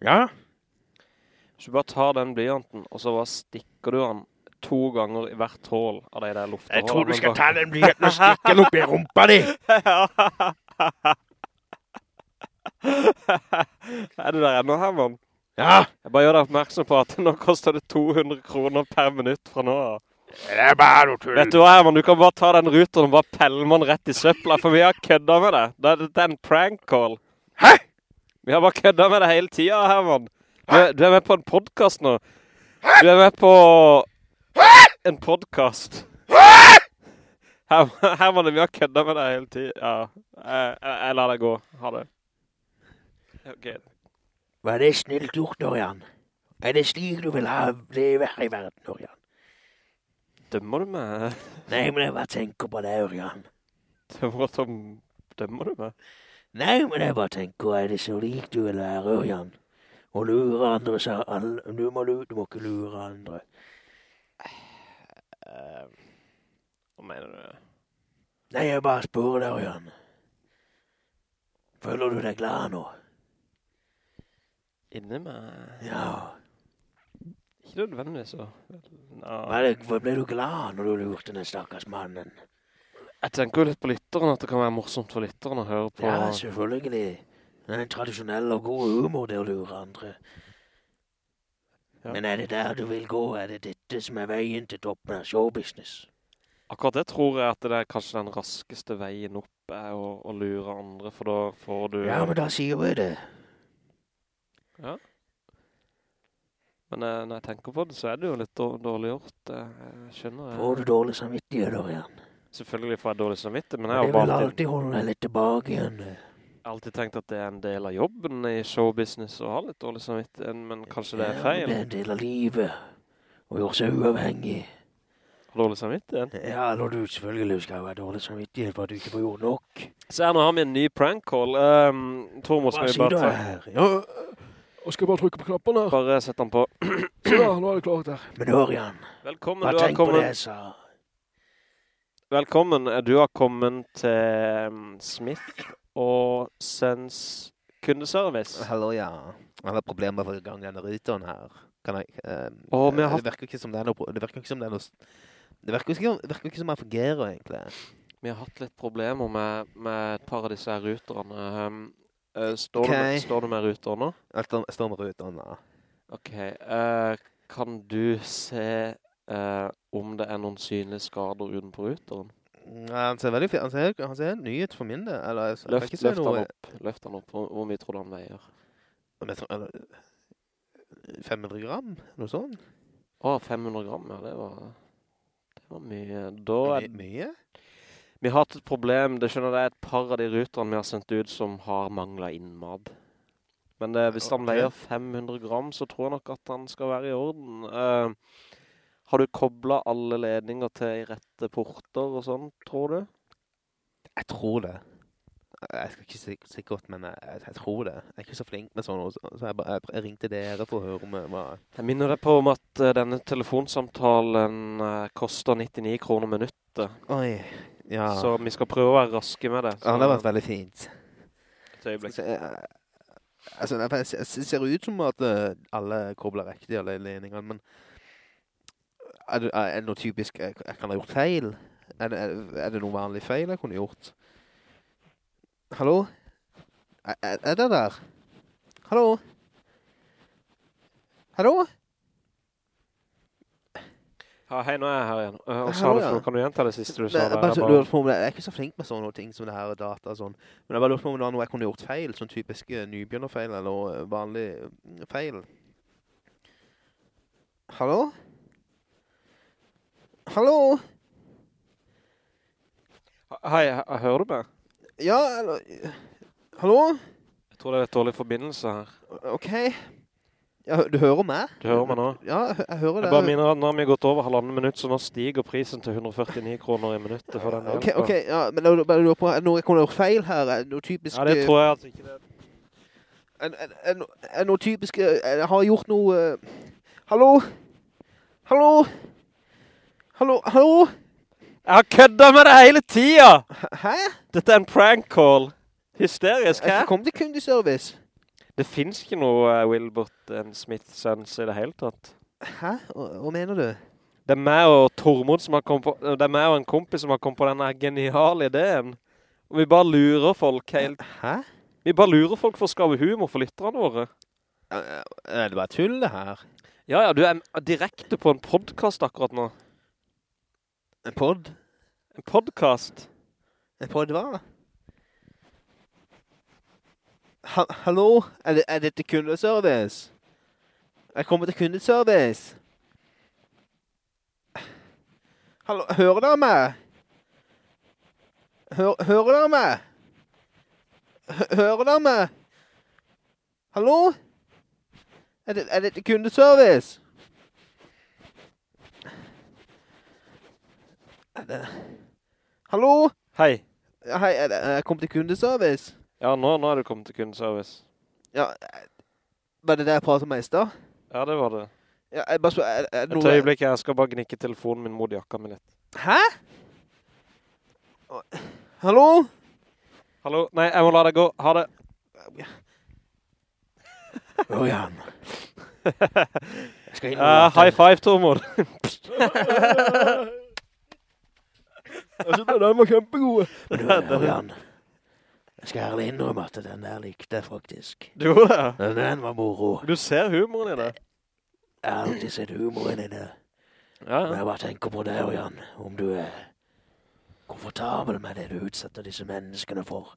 ja. Hvis du bare tar den blyanten, og så bare stikker du den to ganger i hvert hål av de der luftehålene. Jeg tror du skal ta den blyanten og stikke den opp i rumpa di. er du der ennå, Herman? Ja, Jeg bare gjør deg oppmerksom på at nå koster det 200 kroner per minutt fra nå det er bare noe tull. Vet du hva, Herman? Du kan bare ta den ruteren og bare pelle den rett i søpla, for vi har kødda med det. Det er, det er en prank call. Hæ? Vi har bare kødda med det hele tiden, Herman. Du du er med på en podcast nå. Du er med på en podcast. Her, Herman, vi har kødda med det hele tiden. Ja, jeg, jeg, jeg lar deg gå. Ha det. Ok. Var det snilt gjort, Ørjan? Er det slik du vil ha leve her i verden, Ørjan? Dømmer du meg? Nei, men jeg bare tenker på det, Ørjan. Dømmer, som, dømmer du meg? Nei, men jeg bare tenker, er det så lik du vil være, Ørjan? Og lure andre, sa alle. Du må, lu- du må ikke lure andre. Eh, hva mener du? Nei, jeg bare spør deg, Ørjan. Føler du deg glad nå? Inni med... Ja. Ikke nødvendigvis så. Hvor ble du glad når du lurte den stakkars mannen? Jeg tenker jo litt på lytteren, at det kan være morsomt for lytteren å høre på. Ja, selvfølgelig. Det er en tradisjonell og god humor, det å lure andre. Ja. Men er det der du vil gå? Er det dette som er veien til toppen av showbusiness? Akkurat det tror jeg at det er kanskje den raskeste veien opp er å, å lure andre, for da får du... Ja, men da sier vi det. Men eh, når jeg tenker på det, så er det jo litt dårlig gjort. eh, Jeg skjønner det. Får du dårlig samvittighet, da igjen? Selvfølgelig får jeg dårlig samvittighet, men jeg Det har bare vil alltid, alltid holde deg litt tilbake igjen. alltid tenkt at det er en del av jobben i showbusiness å ha litt dårlig samvittighet, men kanskje det er Ja, feil. Det er en del av livet. Og gjøre seg uavhengig. Har dårlig samvittighet. Ja, når du selvfølgelig skal ha dårlig samvittighet for at du ikke får gjort nok. Så her, nå har vi en ny prank call. Um, Tormod, skal Hva vi sier du her? Ja, jeg skal bare trykke på knappen her. bare sette den på. Så da, nå er det klart her. Men Ørjan, Velkommen, hva du tenk på det jeg sa? Velkommen, du har kommet til um, Smith og Sens kundeservice. Hallo, ja. Jeg har problemer for å gang denne ruteren her. Kan jeg... ehm, oh, vi har Det virker ikke som det er noe... Det virker ikke som det er noe... Det virker ikke, virker ikke som jeg fungerer, egentlig. Vi har hatt litt problemer med, med et par av disse ruterne. Um, står, okay. du står du med ruter nå? Jeg står- med ruten, ja. Ok, uh, kan du se uh, om det er noen synlige skader utenpå ruteren? Nei, Han ser veldig fint. Han ser, han ser ny ut for min del. Eller, jeg, Løft, jeg løft han opp. Løft han opp. Hvor, hvor mye tror du han veier? Tror- eller, 500 gram? Noe sånt? Å, 500 gram, ja, det var, det var mye. Da er, My, mye? Vi har hatt et problem, det skjønner det er et par av de ruterne vi har sendt ut som har manglet innmad. Men det, hvis han veier 500 gram, så tror jeg nok at han skal være i orden. Eh, har du koblet alle ledninger til i rette porter og sånn, tror du? Jeg tror det. Jeg skal ikke si godt, men jeg, jeg tror det. Jeg er ikke så flink med sånn, så jeg, bare, jeg ringte dere for å høre om hva... Jeg minner deg på om at eh, denne telefonsamtalen eh, koster 99 kroner minuttet. Oi, ja. Så vi skal prøve å være raske med det. ja, det har vært veldig fint. Et øyeblikk. Så, altså, det ser- ut som at eh, alle kobler riktig, alle ledningene, men er det, er det noe typisk jeg, jeg kan ha gjort feil? Er det, er, det noe vanlig feil jeg kunne gjort? Hallo? Er, er det der? Hallo? Hallo? Ja, hei, nå er jeg her igjen. Eh, Og så har du, kan du gjenta det siste du sa jeg, bare lurer på om jeg er ikke så flink med sånne ting som det her data og sånn. Men jeg bare lurer på om det var noe jeg kunne gjort feil, sånn typiske nybegynnerfeil eller eh, vanlig eh, feil. Hallo? Hallo? Hei, he- hører du meg? Ja, eller... eh, Hallo? Jeg tror det er et dårlig forbindelse her. Ok. Ja, du hører meg? Du hører meg nå? Ja, jeg, hører det. Jeg bare minner at nå har vi gått over halvannen minutt, så nå stiger prisen til 149 kroner i minuttet for den Ok, hjelpen. ok, ja, men jeg bare lurer på, er det noe jeg kunne gjort feil her? Er det noe typisk... Ja, det eh, tror jeg altså ikke det. Er, er, er, er noe typisk eh, Jeg har gjort noe eh, Hallo? Hallo? Hallo? Hallo? Jeg har kødda med det hele tida! Hæ? Dette er en prank call. Hysterisk, hæ? Jeg kom til kundeservice. Det finnes ikke noe uh, Wilbert and Smith sense i det hele tatt. Hæ? Hva, mener du? Det er meg og Tormod som har kommet på, det er meg og en kompis som har kommet på denne geniale ideen. Og vi bare lurer folk helt, Hæ? vi bare lurer folk for å skabe humor for lytterne våre. Er det bare tull det her? Ja, ja, du er direkte på en podcast akkurat nå. En podd? En podcast. En podd hva? Ha, hallo? Er, det, er dette kundeservice? Jeg kommer til kundeservice. Hallo, hører dere meg? Hør, hører dere meg? Hø- Hører dere meg? Hallo? Er, det, er dette kundeservice? Er det... Hallo? Hei. Hei, er er jeg kom til kundeservice? Ja, nå, nå er du kommet til kundeservice. Ja, eh, var det det jeg pratet med i da? Ja, det var det. Ja, jeg bare spør, er, er det Et øyeblikk, jeg skal bare gnikke telefonen min mot jakka mi litt. Hæ? Hallo? Hallo? Nei, jeg må la deg gå. Ha det. Ørjan. oh, skal Uh, high five, Tormod. Jeg synes den var kjempegode. Men du, Ørjan. Jeg skal ærlig innrømme at den der likte jeg faktisk. Du gjorde det? Den, den var moro. Du ser humoren i det. jeg har alltid sett humoren i det. Ja, Men jeg bare tenker på det, Jan. Om du er komfortabel med det du utsetter disse menneskene for.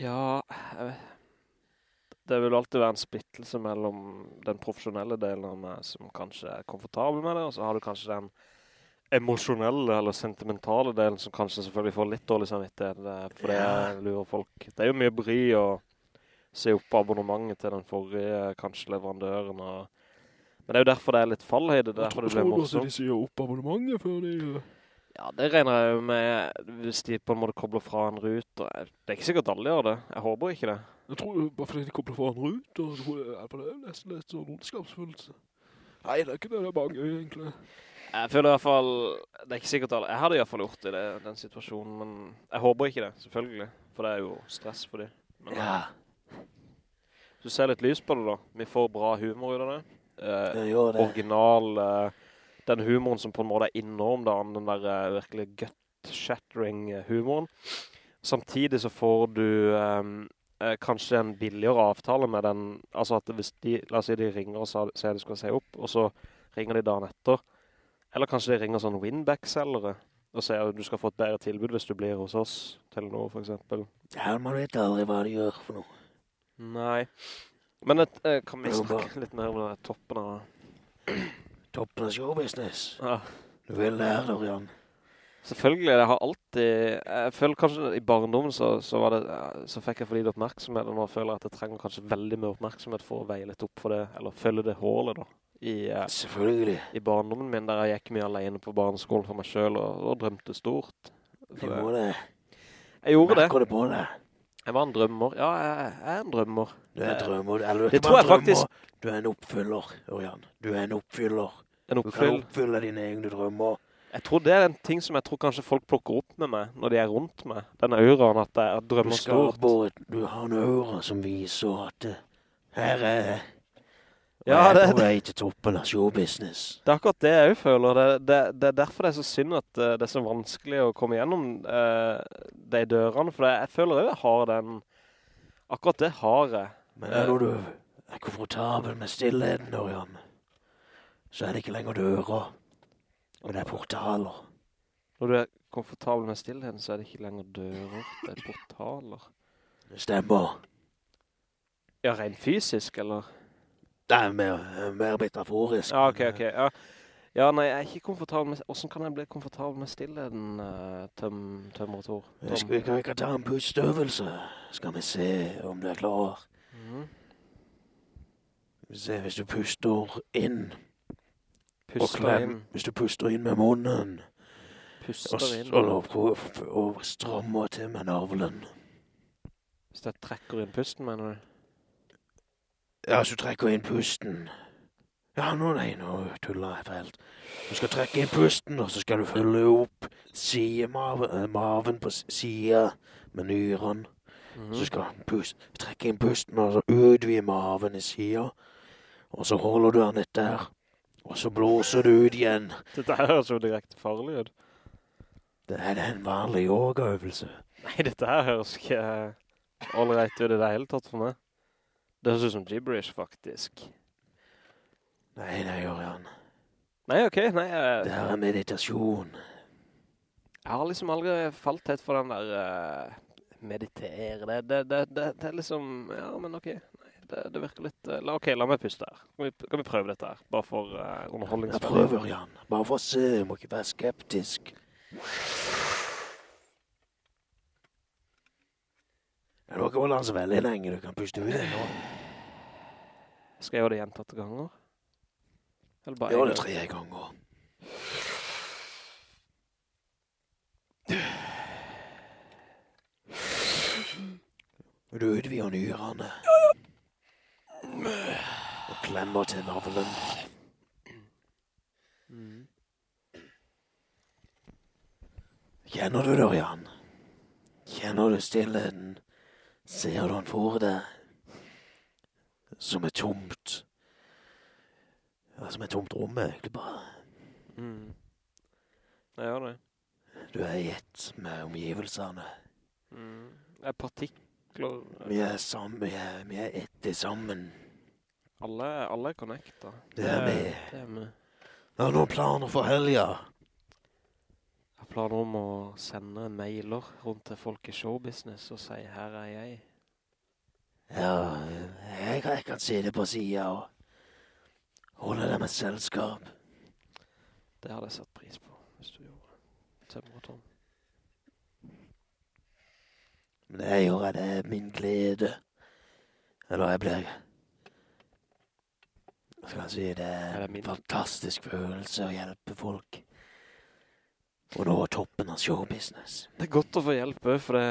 Ja, jeg vet. Det vil alltid være en splittelse mellom den profesjonelle delen av meg som kanskje er komfortabel med det, og så har du kanskje den emosjonelle eller sentimentale delen som kanskje selvfølgelig får litt dårlig samvittighet, for det Ja. lurer folk. Det er jo mye bry å se opp abonnementet til den forrige kanskje leverandøren, og men det er jo derfor det er litt fallhøyde, det er derfor det blir morsomt. sier opp abonnementet før de... Ja, det regner jeg jo med hvis de på en måte kobler fra en rute. og Det er ikke sikkert alle gjør det. Jeg håper ikke det. Jeg tror bare fordi de kobler fra en rute og så tror jeg er det nesten litt sånn ondskapsfullt. Nei, det er ikke det, det er bare gøy, egentlig. Jeg føler i hvert fall, det er ikke sikkert alle, jeg hadde i hvert fall gjort det i den situasjonen, men jeg håper ikke det, selvfølgelig. For det er jo stress for dem. Men Ja, du ser litt lys på det da. Vi får bra humor ut av det. Eh, det. original, eh, den humoren som på en måte er innom da, den der eh, virkelig gut-shattering eh, humoren. Samtidig så får du eh, kanskje en billigere avtale med den, altså at hvis de, la oss si de ringer og sier de skal se opp, og så ringer de dagen etter. Eller kanskje de ringer sånn winback-sellere, og sier at du skal få et bedre tilbud hvis du blir hos oss, Telenor for eksempel. Ja, man vet aldri hva de gjør for noe. Nei. Men et, eh, kan vi Det snakke litt mer om det toppen av... Toppen av showbusiness. Ja. Du vil lære det, Jan. Selvfølgelig, jeg har alltid, jeg føler kanskje i barndommen så, så, var det, så fikk jeg for lite oppmerksomhet, og nå føler jeg at jeg trenger kanskje veldig mye oppmerksomhet for å veie litt opp for det, eller følge det hålet da, i, eh, i barndommen min, der jeg gikk mye alene på barneskolen for meg selv, og, og drømte stort. Du For må det-. Jeg gjorde det. Merker du på det? Jeg var en drømmer. Ja, jeg, jeg er en drømmer. Du er en drømmer. Eller er Det tror jeg drømmer. faktisk- Du er en oppfyller, Ørjan. Du er en oppfyller. En Du kan oppfylle dine egne drømmer. Jeg tror det er en ting som jeg tror kanskje folk plukker opp med meg, når de er rundt meg. Denne auraen at jeg Du drømmer stort. skaper et, du har en aura som viser at her er jeg. Ja, er det- på vei til toppen av showbusiness. Det er akkurat det jeg føler. Det, det, det er derfor det er så synd at eh, det er så vanskelig å komme gjennom uh, de dørene. For jeg føler jeg har den... Akkurat det har jeg. Men når du er komfortabel med stillheten, Dorian, så er det ikke lenger dører, men det er portaler. Når du er komfortabel med stillheten, så er det ikke lenger dører, det er portaler. Det stemmer. Ja, rent fysisk, eller? Det er mer, mer metaforisk. Ja, ok, ok. Ja. ja, nei, jeg er ikke komfortabel med... Hvordan kan jeg bli komfortabel med stillheten, uh, Tøm, Tømmer Tor? Skal vi kan ikke ta en pustøvelse? Skal vi se om du er klar? Mm. Se, hvis du puster inn, Puster klem, inn, hvis du puster inn med munnen, puster inn. og, og, og strammer til med navlen. Hvis jeg trekker inn pusten, mener du? Ja, så trekker inn pusten. Ja, nå nei, nå tuller jeg fælt. Du skal trekke inn pusten, og så skal du følge opp sidemaven, eh, maven på sida med nyrene. -hmm. Så skal du trekke inn pusten, og så utvide maven i sida. Og så holder du den litt der. Og så blåser du ut igjen. Dette her høres jo direkte farlig ut. Det er en vanlig yogaøvelse. Nei, dette her høres ikke all right ut i det hele tatt for meg. Det høres ut som gibberish, faktisk. Nei, det gjør han. Nei, ok, nei, jeg, Det her er meditasjon. jeg har liksom aldri falt helt for den der uh, meditere. Det, det, det, det, er liksom, ja, men ok. Nei, det, det virker litt, Uh, la, ok, la meg puste her. Kan vi, kan vi prøve dette her? Bare for uh, Jeg prøver, Jan. Bare for å se. Jeg må ikke være skeptisk. Du har ikke holdt den så veldig lenge. Du kan puste ut det nå. Skal jeg gjøre det gjentatte ganger? Eller bare Gjør det tre ganger. Du utvider nyrene. Og klemmer til navlen. Mhm. Kjenner du det, Jan? Kjenner du stillheten? Ser du han for deg? Som et tomt Ja, som et tomt rom, egentlig bare. Mm. Jeg gjør det. Du er i ett med omgivelsene. Mm. Det er partikler. Vi er sammen, vi er, vi er ett sammen. Alle, alle er connecta. Det er vi. Det er vi. Har du noen planer for helga? Jeg har planer om å sende mailer rundt til folk i showbusiness og si, her er jeg. Ja, jeg, jeg kan det på sida og holde deg med selskap. Det hadde jeg satt pris på, hvis du gjorde det. Tømmer Tom. Men det jeg, det er min glede. Eller jeg blir skal jeg si, det er en fantastisk følelse å hjelpe folk. Og nå toppen av showbusiness. Det er godt å få hjelp for det,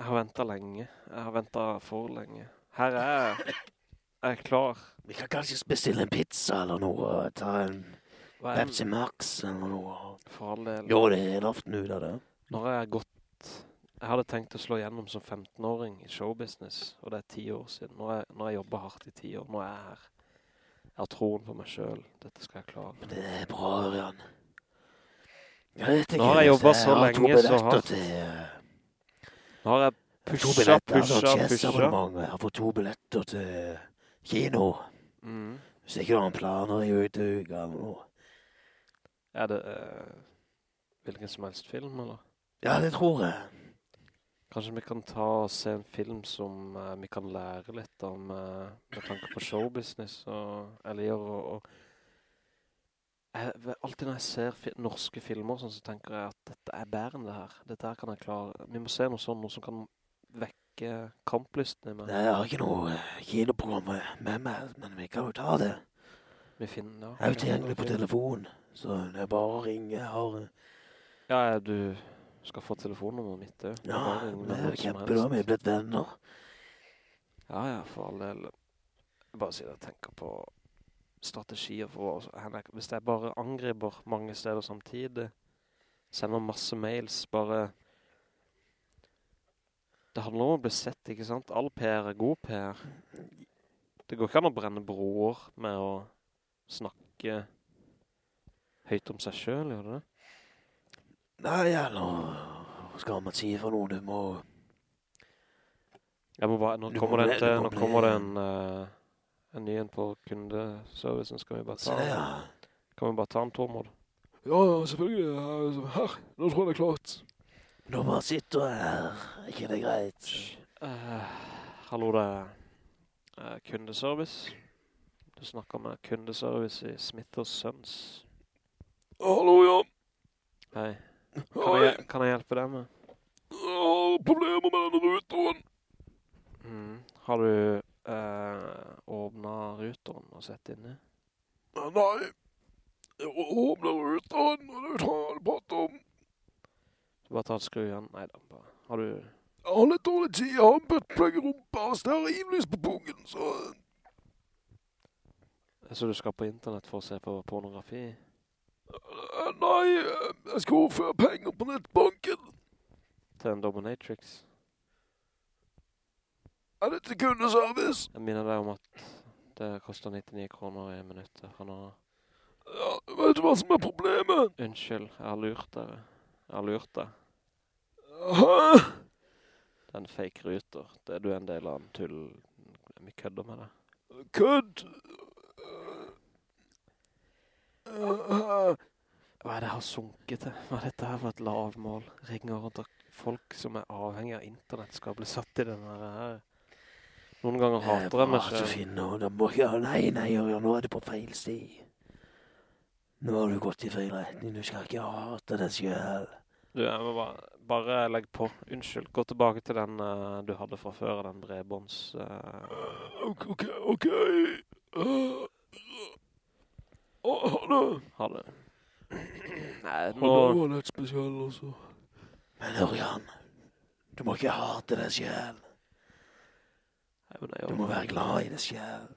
jeg har ventet lenge. Jeg har ventet for lenge. Her er jeg. Jeg er klar. Vi kan kanskje bestille en pizza eller noe. Ta en er Pepsi Max eller noe. for all del? Jo, det hele aften ut av det. Når jeg har gått... Jeg hadde tenkt å slå gjennom som 15-åring i showbusiness, og det er 10 år siden. Når jeg, når jeg jobber hardt i 10 år, nå er jeg her. Jeg har troen på meg selv. Dette skal jeg klare. Men det er bra, Ørjan. Nå har jeg jobbet så har lenge, så. Til, eh, Nå har jeg pusha, pusha, pusha. Jeg har fått to billetter til kino. Mm. Hvis ikke du har planer i ut uka eller. Er det uh, hvilken som helst film, eller? Ja, det tror jeg. Kanskje vi kan ta og se en film som uh, vi kan lære litt om uh, med tanke på showbusiness og eller gjøre og, og jeg, Alltid når jeg ser fi norske filmer sånn, så tenker jeg at dette er bedre enn det her. Dette her kan jeg klare. Vi må se noe sånn, noe som kan vekke kamplysten i meg. Nei, Jeg har ikke noe eh, kinoprogram med meg, men vi kan jo ta det. Vi finner, ja. Jeg er jo tilgjengelig på telefon, så det er bare å ringe. Jeg har Ja, ja, du skal få telefonnummeret mitt, du. Ja, det er jo kjempebra. Vi er blitt venner. Ja, ja, for all del. bare bare sier jeg tenker på strategier for å- hen- Hvis jeg bare angriper mange steder samtidig, sender masse mails, bare... Det handler om å bli sett, ikke sant? All PR er god PR. Det går ikke an å brenne broer med å snakke høyt om seg selv, gjør det det? Nei, eller skal man si for noe? Du må Jeg må bare, nå kommer det en, nå kommer det en, eh, en ny en på kundeservicen, skal vi bare ta det, den? ja. Kan vi bare ta en Tormod? Ja, selvfølgelig. Eh, Her. Nå tror jeg det er klart. Nå bare sitter jeg her. Er ikke det greit? Uh, hallo, det er eh, kundeservice. Du snakker med kundeservice i Smith Sons. Hallo, ja. Hei. Kan Hei. jeg, kan jeg hjelpe deg med? Jeg har problemer med denne ruteren. Mm. Har du eh, åpne ruteren og sette inni? Nei. Jeg åpner ruteren, og det tar prater om. Du bare et skru igjen. Nei da, bare. Har du... Jeg har litt dårlig tid. Jeg har en buttplug i rumpa og stearinlys på pungen, så Så du skal på internett for å se på pornografi? Eh, Nei, eh, jeg skal overføre penger på nettbanken. Til en dominatrix? Er dette kundeservice? Jeg minner deg om at det koster 99 kroner i minuttet. fra nå. Ja, vet du hva som er problemet? Unnskyld, jeg har lurt dere. Jeg har lurt deg. Hæ? Det er en fake ruter. Det er du en del av en tull. Vi kødder med det. Kødd? Eh, Hva er det jeg har sunket til? Hva er dette her for et lavmål? Ringer rundt folk som er avhengig av internett skal bli satt i denne her. Noen ganger er hater jeg meg at du selv. finner det må ikke, Nei, nei, Ørjan, nå er det på feil sti. Nå har du gått i feil retning. Du skal ikke hate deg selv. Du, jeg må bare, bare legge på. Unnskyld. Gå tilbake til den uh, du hadde fra før, den bredbånds... Uh... Ok, ok. ok. Eh, Å, Ha det. ha det. Nei, nå... det var litt spesiell, altså. Men Ørjan, du må ikke hate deg sjøl. Du må være glad i det selv.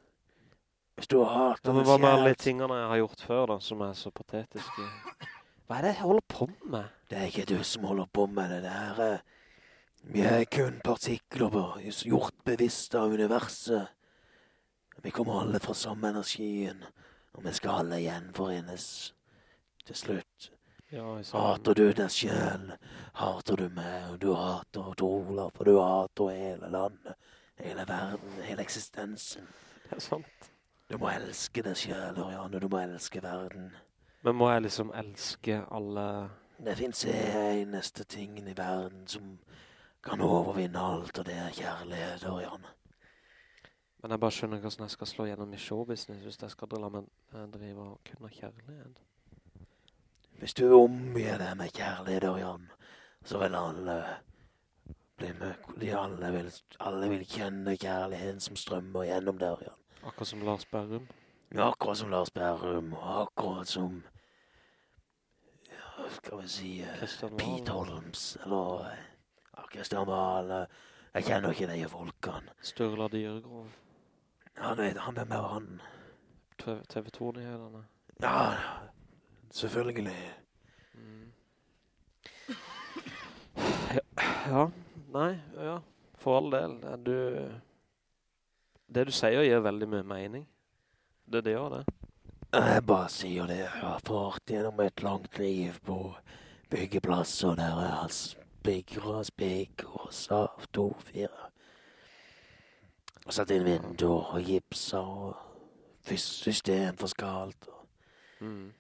Hvis du hater men deg hva med alle tingene jeg har gjort før da, som er så patetiske? Hva er det jeg holder på med? Det er ikke du som holder på med det der. eh. Vi er kun partikler gjort bevisst av universet. Vi kommer alle fra samme energien, og vi skal alle gjenforenes. Til slutt. Ja. Hater du deg sjøl, hater du meg, og du hater Torolaf, for du hater hele landet, hele verden, hele eksistensen. Det er sant. Du må elske deg selv, Oriane, du må elske verden. Men må jeg liksom elske alle Det finnes eneste ting i verden som kan overvinne alt, og det er kjærlighet, Oriane. Men jeg bare skjønner hvordan jeg skal slå gjennom i showbusiness hvis jeg skal la meg en drive og kunne kjærlighet. Hvis du omgir deg med kjærlighet, Oriane, så vil alle bli med. De alle vil, alle vil kjenne kjærligheten som strømmer gjennom der, Jan. Akkurat som Lars Berrum. Akkurat som Lars Berrum, og akkurat som ja, skal vi si eh, Pete Holmes, eller ja, Christian Wahl. eh, Jeg kjenner ikke de folkene. Sturla Dyregrov. Han vet, han er med han. TV 2-nyhetene. Ja, selvfølgelig. Mm. Ja, ja, nei, ja. For all del. Er du... Det du sier gir veldig mye mening. Det det gjør det. Jeg bare sier det. Jeg har fart gjennom et langt liv på byggeplasser der jeg har spikra spik og sav og fire. Og satt inn vinduer og gipsa og system for skalt. og- Mm.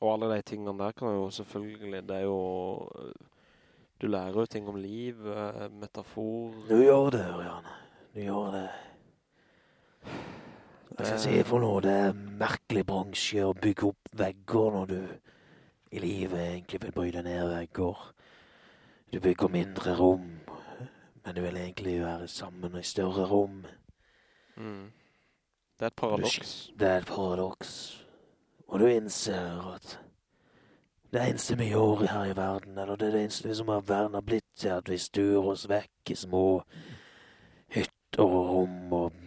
Og alle de tingene der kan jo selvfølgelig, det er jo... Du lærer jo ting om liv, eh, metafor. Du gjør det, Ørjan. Du gjør det. Hva skal jeg si for noe? Det er en merkelig bransje å bygge opp vegger når du i livet egentlig vil bryte ned vegger. Du bygger mindre rom, men du vil egentlig være sammen i større rom. Mm. Det er et paradoks. Det er et paradoks. Og du innser at det eneste vi gjør her i verden, eller det er det eneste som har verden har blitt til, at vi sturer oss vekk i små hytter og rom og,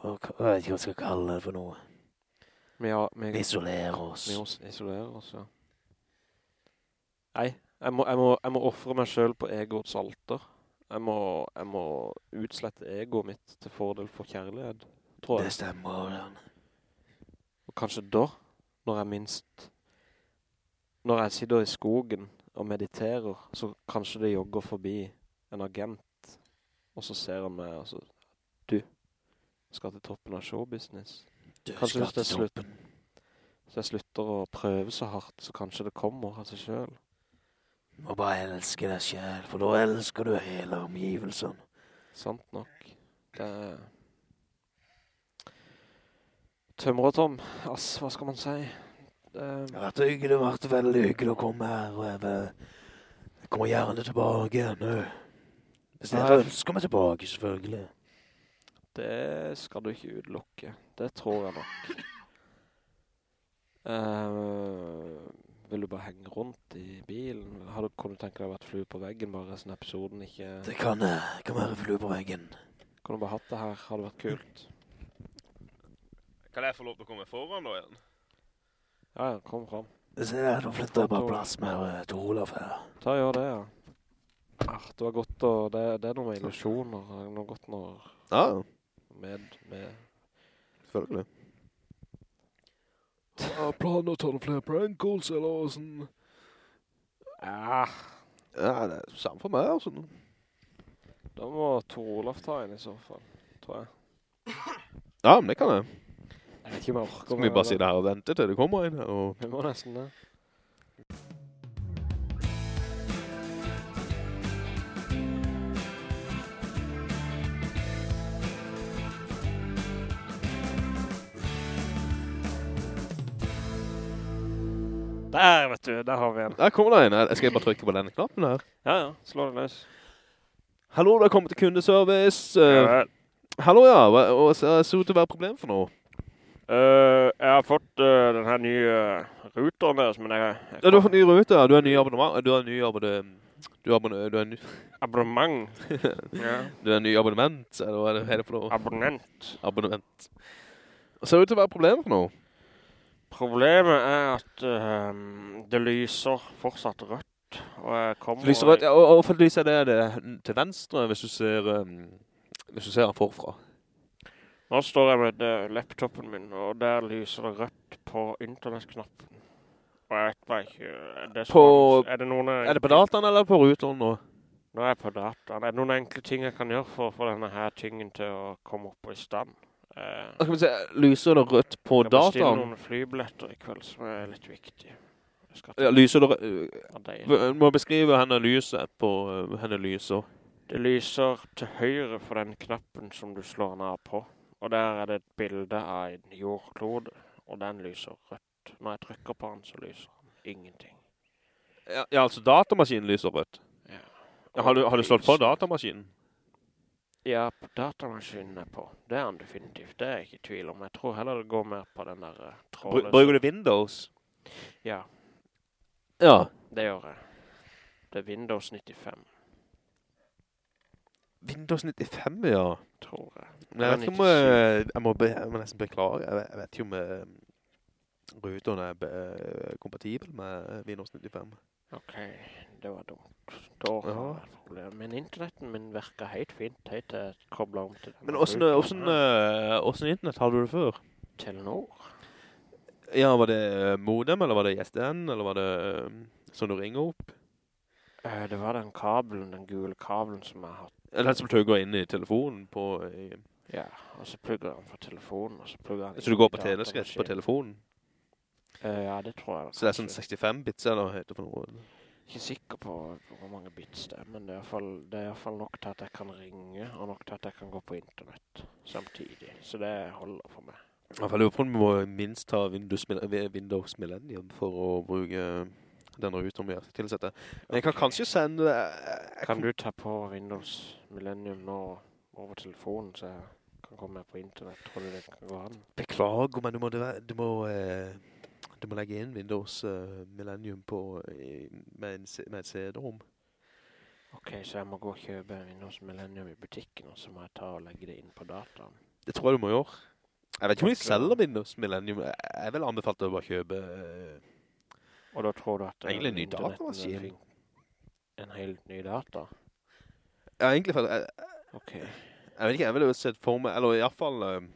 og Jeg vet ikke hva jeg skal kalle det for noe. Vi, har, vi, Vi isolerer oss. vi isolerer oss, ja. Nei, jeg må, jeg må, jeg må offre meg selv på egoets alter. Jeg må, jeg må utslette egoet mitt til fordel for kjærlighet, tror jeg. Det stemmer, Jan. Og kanskje da, når jeg minst... Når jeg sitter i skogen og mediterer, så kanskje det jogger forbi en agent, og så ser han meg, og så... Du, skal til toppen av showbusiness. Du Kanskje skal til toppen. Så jeg slutter å prøve så hardt, så kanskje det kommer av seg selv. Du må bare elske deg selv, for da elsker du hele omgivelsen. Sant nok. Det er... Tømmer og tom. Ass, hva skal man si? Det Det har vært hyggelig, det har vært veldig hyggelig å komme her, og jeg, vil, jeg kommer gjerne tilbake nå. Hvis dere ønsker meg tilbake, selvfølgelig. Det skal du ikke utelukke. Det tror jeg nok. Uh, vil du bare henge rundt i bilen? Har du, kunne du tenke deg å vært flue på veggen bare sånn episoden ikke... Det kan, eh, kan være flue på veggen. Kan du bare hatt det her? Hadde vært kult. Kan jeg få lov til å komme foran da igjen? Ja, ja, kom fram. Se her, nå flytter jeg bare plass med eh, Olav her. Ta og gjør det, ja. Ah, det var godt og Det, det er noe med illusjoner. Det er Noe godt når... Ja, Med... med selvfølgelig. Har planen å ta noen flere prank calls, eller sånn? ja, Ja, det er samme for meg, altså. da må Tor Olav ta inn i så fall, tror jeg. Ja, men det kan jeg. Jeg vet ikke om jeg orker Skal vi bare sitte her og vente til det kommer inn og... Vi må nesten det. Der, vet du, der har vi en. Der kommer det inn. Jeg skal bare trykke på denne knappen her. Ja, ja, slå den løs. Hallo, du har kommet til kundeservice. Ja, Uh, vel. hallo, ja. Hva hva ser det ut til å være problem for noe? Eh, jeg har fått uh, den her nye uh, ruteren deres, men jeg... jeg Ja, du har fått ny rute, ja. Du har ny abonnement. Du har ny abonnement. Du har, abonne, du har, ny, Abonnement. ja. du har ny abonnement, eller hva er det er for noe? Abonnent. Abonnement. Ser det ut til å være problemet for noe? Problemet er at uh, det lyser fortsatt rødt, og jeg kommer... Lyser rødt, ja, og, og for lyset er det til venstre, hvis du ser, um, hvis du ser den forfra. Nå står jeg med eh, laptopen min, og der lyser det rødt på internettknappen. Og jeg vet bare ikke... Er det, På- er det noen... Er det på dataen eller på ruteren nå? Nå er jeg på dataen. Er det noen enkle ting jeg kan gjøre for å få denne her tingen til å komme opp i stand? Eh, Hva skal vi se, lyser det rødt på jeg bestiller dataen? noen flybilletter i kveld som er litt viktige. Ja, lyser det rødt? må beskrive henne lyset på uh, henne lyser. Det lyser til høyre for den knappen som du slår ned på. Og der er det et bilde av en jordklode, og den lyser rødt. Når jeg trykker på den, så lyser den ingenting. Ja, ja, altså datamaskinen lyser rødt. Ja. Ja, har, du, har du slått på datamaskinen? Ja, datamaskinen er på. Det er den definitivt. Det er jeg ikke i tvil om. Jeg tror heller det går mer på den der eh, trådløse. Bruker du Windows? Ja, Ja. det gjør jeg. Det er Windows 95, Windows 95, ja. tror jeg. Men jeg vet ikke om jeg, jeg må, jeg må nesten beklage. Jeg jeg vet ikke om uh, ruterne er be, eh, kompatibel med Windows 95. Ok, det var dumt. Da Ja. jeg et problem. Men internetten min virker helt fint, helt jeg kobler om til den. Men hvordan, hvordan, eh, hvordan internett hadde du det før? Telenor? Ja, var det eh, modem, eller var det ISDN, eller var det eh, sånn du ringer opp? Eh, Det var den kabelen, den gule kabelen som jeg har hatt. Eller som plugger inn i telefonen på... I, Ja, og så plugger den fra telefonen, og så plugger den så du går i på teleskritt på telefonen? Uh, Ja, det tror jeg. Så det er sånn 65 bits, eller hva heter det for noe? Ikke sikker på hvor mange bits det er, men det er i hvert fall, det er i hvert fall nok til at jeg kan ringe, og nok til at jeg kan gå på internett samtidig. Så det holder for meg. Jeg lurer på om vi må minst ta Windows, Windows Millennium for å bruke den ruten vi har tilsette. Men jeg kan kanskje sende... jeg Kan du ta på Windows Millennium nå over telefonen, så jeg kan komme på internett? Tror du det kan gå an? Beklager, men du må, du må, eh, du må legge inn Windows eh, Millennium på, eh, med, en, med et CD-rom. Ok, så jeg må gå og kjøpe Windows Millennium i butikken, og så må jeg ta og legge det inn på dataen. Det tror jeg du må gjøre. Jeg vet ikke om de selger Windows Millennium. Jeg jeg vil anbefale deg å bare kjøpe... eh, Og da tror du at eh, Egentlig en ny internetten datamaskin. En helt ny data? Ja, egentlig, for jeg, Ok. jeg vet ikke, jeg ville jo sett for meg, eller i hvert fall... Um,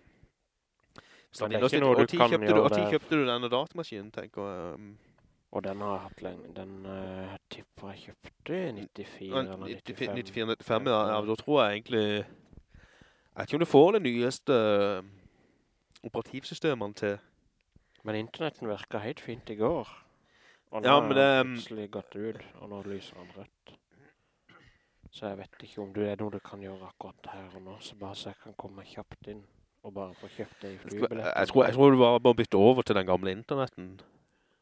Men det er ikke noe du og kan kjøpte gjøre du, og der. kjøpte du denne datamaskinen, tenker jeg. um, Og den har jeg hatt lenge. Den uh, tipper jeg kjøpte i 94 Ja, eller 94, 95. 95, ja, ja, da tror jeg egentlig... Jeg vet ikke om du får det nyeste eh, operativsystemene til. Men internetten virker helt fint i går. Og nå Ja, men det- plutselig gått ut, og nå lyser den rødt. Så jeg vet ikke om det er noe du kan gjøre akkurat her og nå, så bare så jeg kan komme kjapt inn og bare få kjøpt det i flybilletten. jeg, tror, jeg tror du bare må bytte over til den gamle internetten.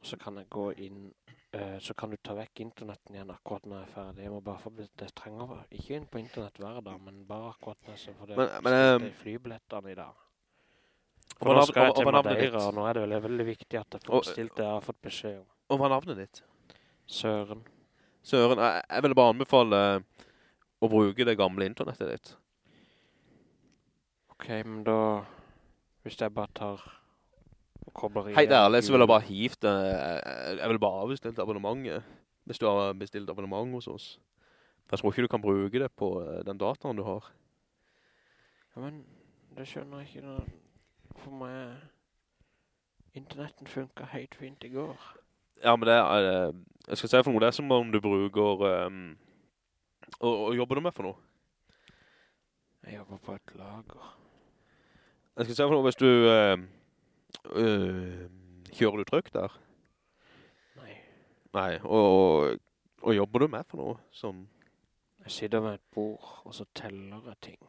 Så kan jeg gå inn, uh, så kan du ta vekk internetten igjen akkurat når jeg er ferdig. Jeg må bare få, blitt, det trenger ikke inn på internett hver dag, men bare akkurat når jeg så får det Men- men, bestilt ehm, i flybillettene i dag. Og For hva nå skal jeg til og Madeira, og nå er det veldig, veldig viktig at jeg får stilt bestilt det jeg har fått beskjed om. Og hva er navnet ditt? Søren. Søren, jeg, jeg vil bare anbefale eh, å bruke det gamle internettet ditt. Ok, men da, hvis jeg bare tar og kobler i... Helt en ærlig, så vil jeg bare hive det. Jeg- vil bare avbestilt abonnementet. Hvis du har bestilt abonnement hos oss. Jeg tror ikke du kan bruke det på eh, den dataen du har. Ja, men det skjønner jeg ikke når... For meg... Internetten funket helt fint i går. Ja, men det er... eh, Jeg skal si for noe, det er som om du bruker... Um, og, og jobber du med for noe? Jeg jobber på et lager. Jeg skal si for noe, hvis du... uh, uh, kjører du trykk der? Nei, Nei, og, og jobber du med for noe som... jeg sitter ved et bord, og så teller jeg ting.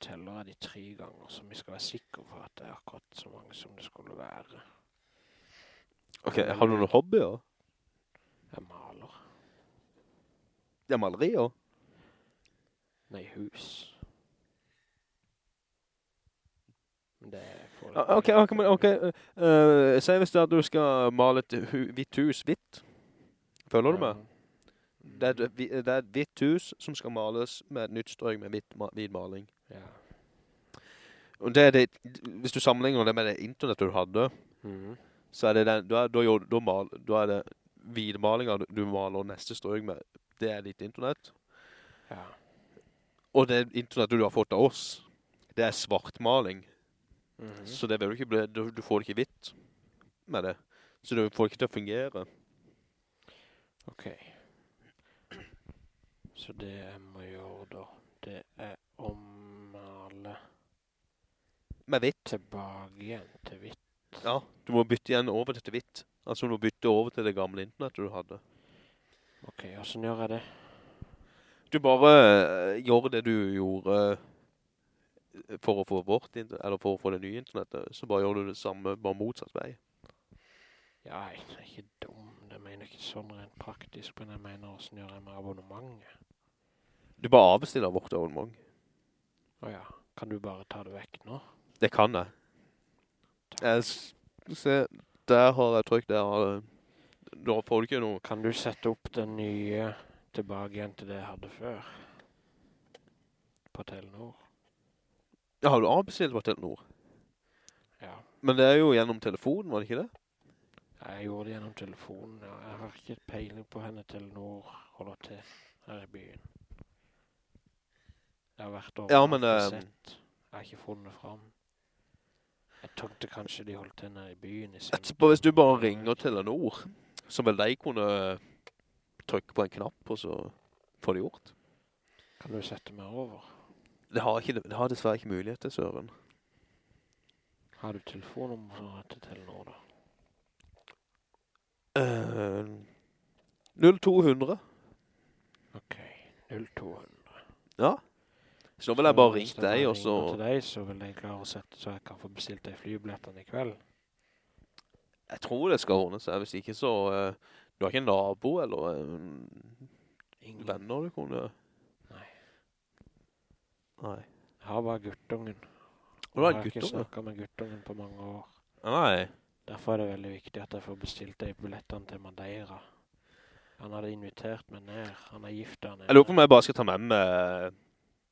Teller jeg de tre ganger, som vi skal være sikre på at det er akkurat så mange som det skulle være. Ok, har du noen hobbyer? Jeg maler. Ja, malerier? Nei, hus. Det får jeg Ok, ok, men ok. Uh, si hvis det er at du skal male et hu hvitt hus hvitt. Følger du med? Det er, et, det er et hvitt hus som skal males med et nytt strøk med hvitt hvit maling. Ja. Og det er det, hvis du sammenligner det med det internettet du hadde, Mhm. Så er det den, da, da, da, mal, da er det hvidmalinga du maler neste strøk med. Det er ditt internett. Ja. Og det internettet du har fått av oss, det er svartmaling. -hmm. Så det vil du ikke bli, du, du får det ikke hvitt med det. Så du får det ikke til å fungere. Ok. Så det jeg må gjøre da, det er å male med hvitt. Tilbake igjen til hvitt. Ja, du må bytte igjen over til hvitt. Altså, du må bytte over til det gamle internettet du hadde. Ok, hvordan gjør jeg det? Du bare eh, gjør det du gjorde eh, for å få vårt, eller for å få det nye internettet, så bare gjør du det samme, bare motsatt vei. Ja, jeg er ikke dum. Jeg mener ikke sånn rent praktisk, men jeg mener hvordan gjør jeg med abonnementet? Du bare avbestiller vårt abonnement. Åja, kan du bare ta det vekk nå? Det kan jeg. Jeg se, der har jeg trykt, der har får du ikke noe. Kan du sette opp den nye tilbake igjen til det jeg hadde før? På Telenor? Ja, har du avbestilt på Telenor? Ja. Men det er jo gjennom telefonen, var det ikke det? Jeg gjorde det gjennom telefonen. Ja. Jeg har ikke peiling på henne Telenor holder til her i byen. Jeg har vært over Ja, men, eh. Jeg har ikke funnet fram. Jeg tenkte kanskje de holdt henne i byen i Etterpå, hvis du bare ringer Telenor, så vil de kunne trykke på en knapp, og så får det gjort. Kan du sette meg over? Det har, ikke, det har dessverre ikke mulighet til, Søren. Har du telefonnummer til Telenor da? Uh, 0200. Ok, 0200. Ja. Så nå vil jeg bare ringe deg, og så... til deg, så vil jeg klare å sette, så jeg kan få bestilt deg flybillettene i kveld. Jeg tror det skal ordne seg. Hvis ikke så... Uh, du har ikke en nabo eller en Ingen. venner du kunne... Nei. Nei. Jeg har bare guttungen. Du har jeg har ikke snakket med guttungen på mange år. Nei. Derfor er det veldig viktig at jeg får bestilt deg billettene til Madeira. Han hadde invitert meg ned. Han er gift der nede. Jeg lurer på om jeg bare skal ta med meg...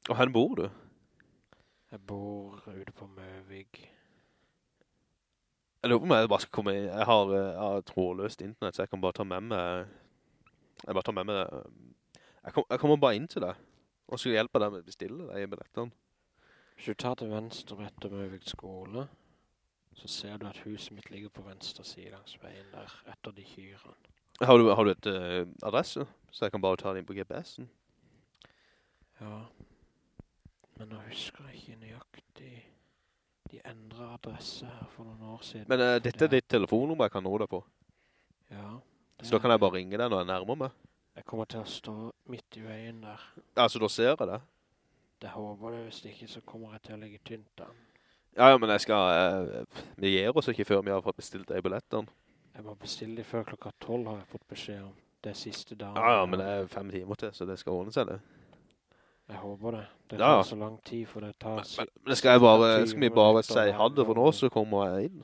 Og her bor du? Jeg bor ute på Møvig. Jeg lurer på om jeg bare skal komme inn. Jeg har, eh, jeg har trådløst internett, så jeg kan bare ta med meg... Jeg bare tar med meg det. Jeg, kom, jeg kommer bare inn til deg. Og så hjelper hjelpe deg med å bestille deg i billettene. Hvis du tar til venstre etter Møvig skole, så ser du at huset mitt ligger på venstre side langs veien der, etter de kyrene. Har du, har du et uh, adresse? Så jeg kan bare ta det inn på GPS-en? Ja, men nå husker jeg ikke nøyaktig. De endret adresse her for noen år siden. Men uh, dette er ditt telefonnummer jeg kan nå deg på. Ja. Så da kan jeg bare ringe deg når jeg nærmer meg. Jeg kommer til å stå midt i veien der. Altså, da ser jeg det. Det håper du hvis ikke så kommer jeg til å ligge tynt da. Ja, ja, men jeg skal... Uh, vi gir oss ikke før vi har fått bestilt deg billettene. Jeg må bestille dem før klokka 12 har jeg fått beskjed om. Det siste dagen. Ja, ja, men det er fem timer til, så det skal ordne seg det. Jeg håper det. Det tar ja. så lang tid, for det tar... Men, men, skal bare, skal vi bare si hadde for nå, så kommer jeg inn?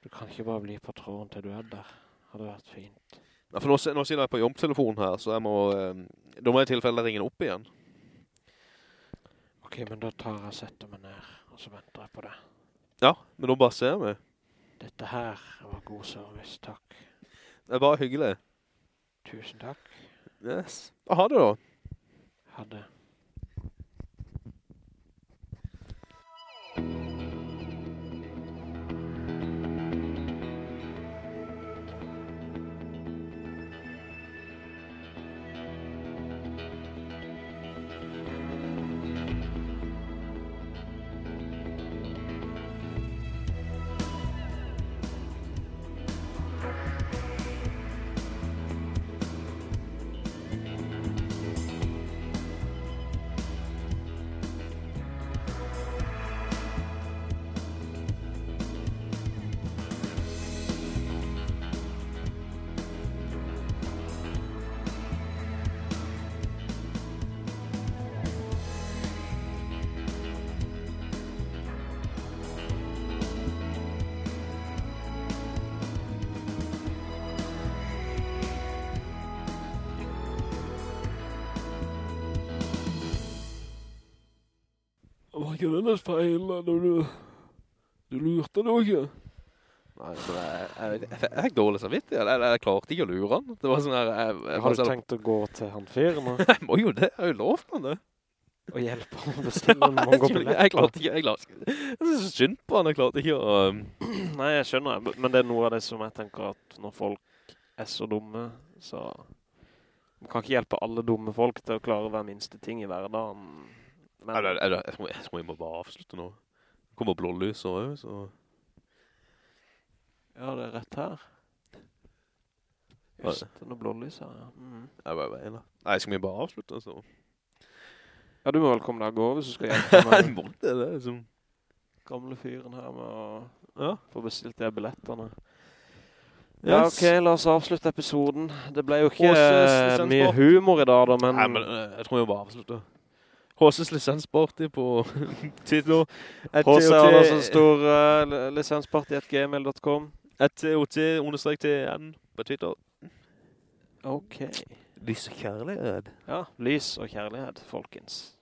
Du kan ikke bare bli på tråden til du er der. Hadde vært fint. Ja, for nå, nå sitter jeg på jobbtelefonen her, så jeg må... eh, da må jeg i tilfelle ringe opp igjen. Ok, men da tar jeg setter meg ned, og så venter jeg på det. Ja, men nå bare ser vi. Dette her var god service, takk. Det er bare hyggelig. Tusen takk. Yes. Ha det da. Ha det. Thank you. Ikke hennes feil, da du... Du lurte noe? Nei, jeg, jeg, jeg, jeg fikk dårlig samvittighet. Jeg, jeg, jeg klarte ikke å lure han. Det var sånn her... Har du tenkt å gå til han fyren Jeg må jo det. Jeg har jo lovt han det. Å hjelpe han å bestille en mange jeg, jeg klarte ikke... Jeg, klarte, jeg synes synd på han. Jeg klarte ikke å... um, Nei, jeg skjønner, men- men det er noe av det som jeg tenker at når folk er så dumme, så... Man kan ikke hjelpe alle dumme folk til å klare hver minste ting i hverdagen. Men Jeg, jeg, jeg, tror, jeg tror jeg må bare avslutte nå. kommer blålys også, så... Ja, det er rett her. Just, det er noe blålys her, ja. Mm. Jeg bare veien da. Nei, skal vi bare avslutte, så? Ja, du må vel komme deg gå hvis du skal hjelpe meg. måtte det, det liksom... gamle fyren her med å Ja. få bestilt de billetterne. Ja, ok, la oss avslutte episoden. Det ble jo ikke mye humor i dag da, men... Nei, men eh, jeg tror vi bare avslutter. Håses lisensparty på Twitter. også en Stor uh, lisensparty at gmail.com. TOT, understrek TN på Twitter. Ok. Lys og kjærlighet. Ja, lys og kjærlighet, folkens.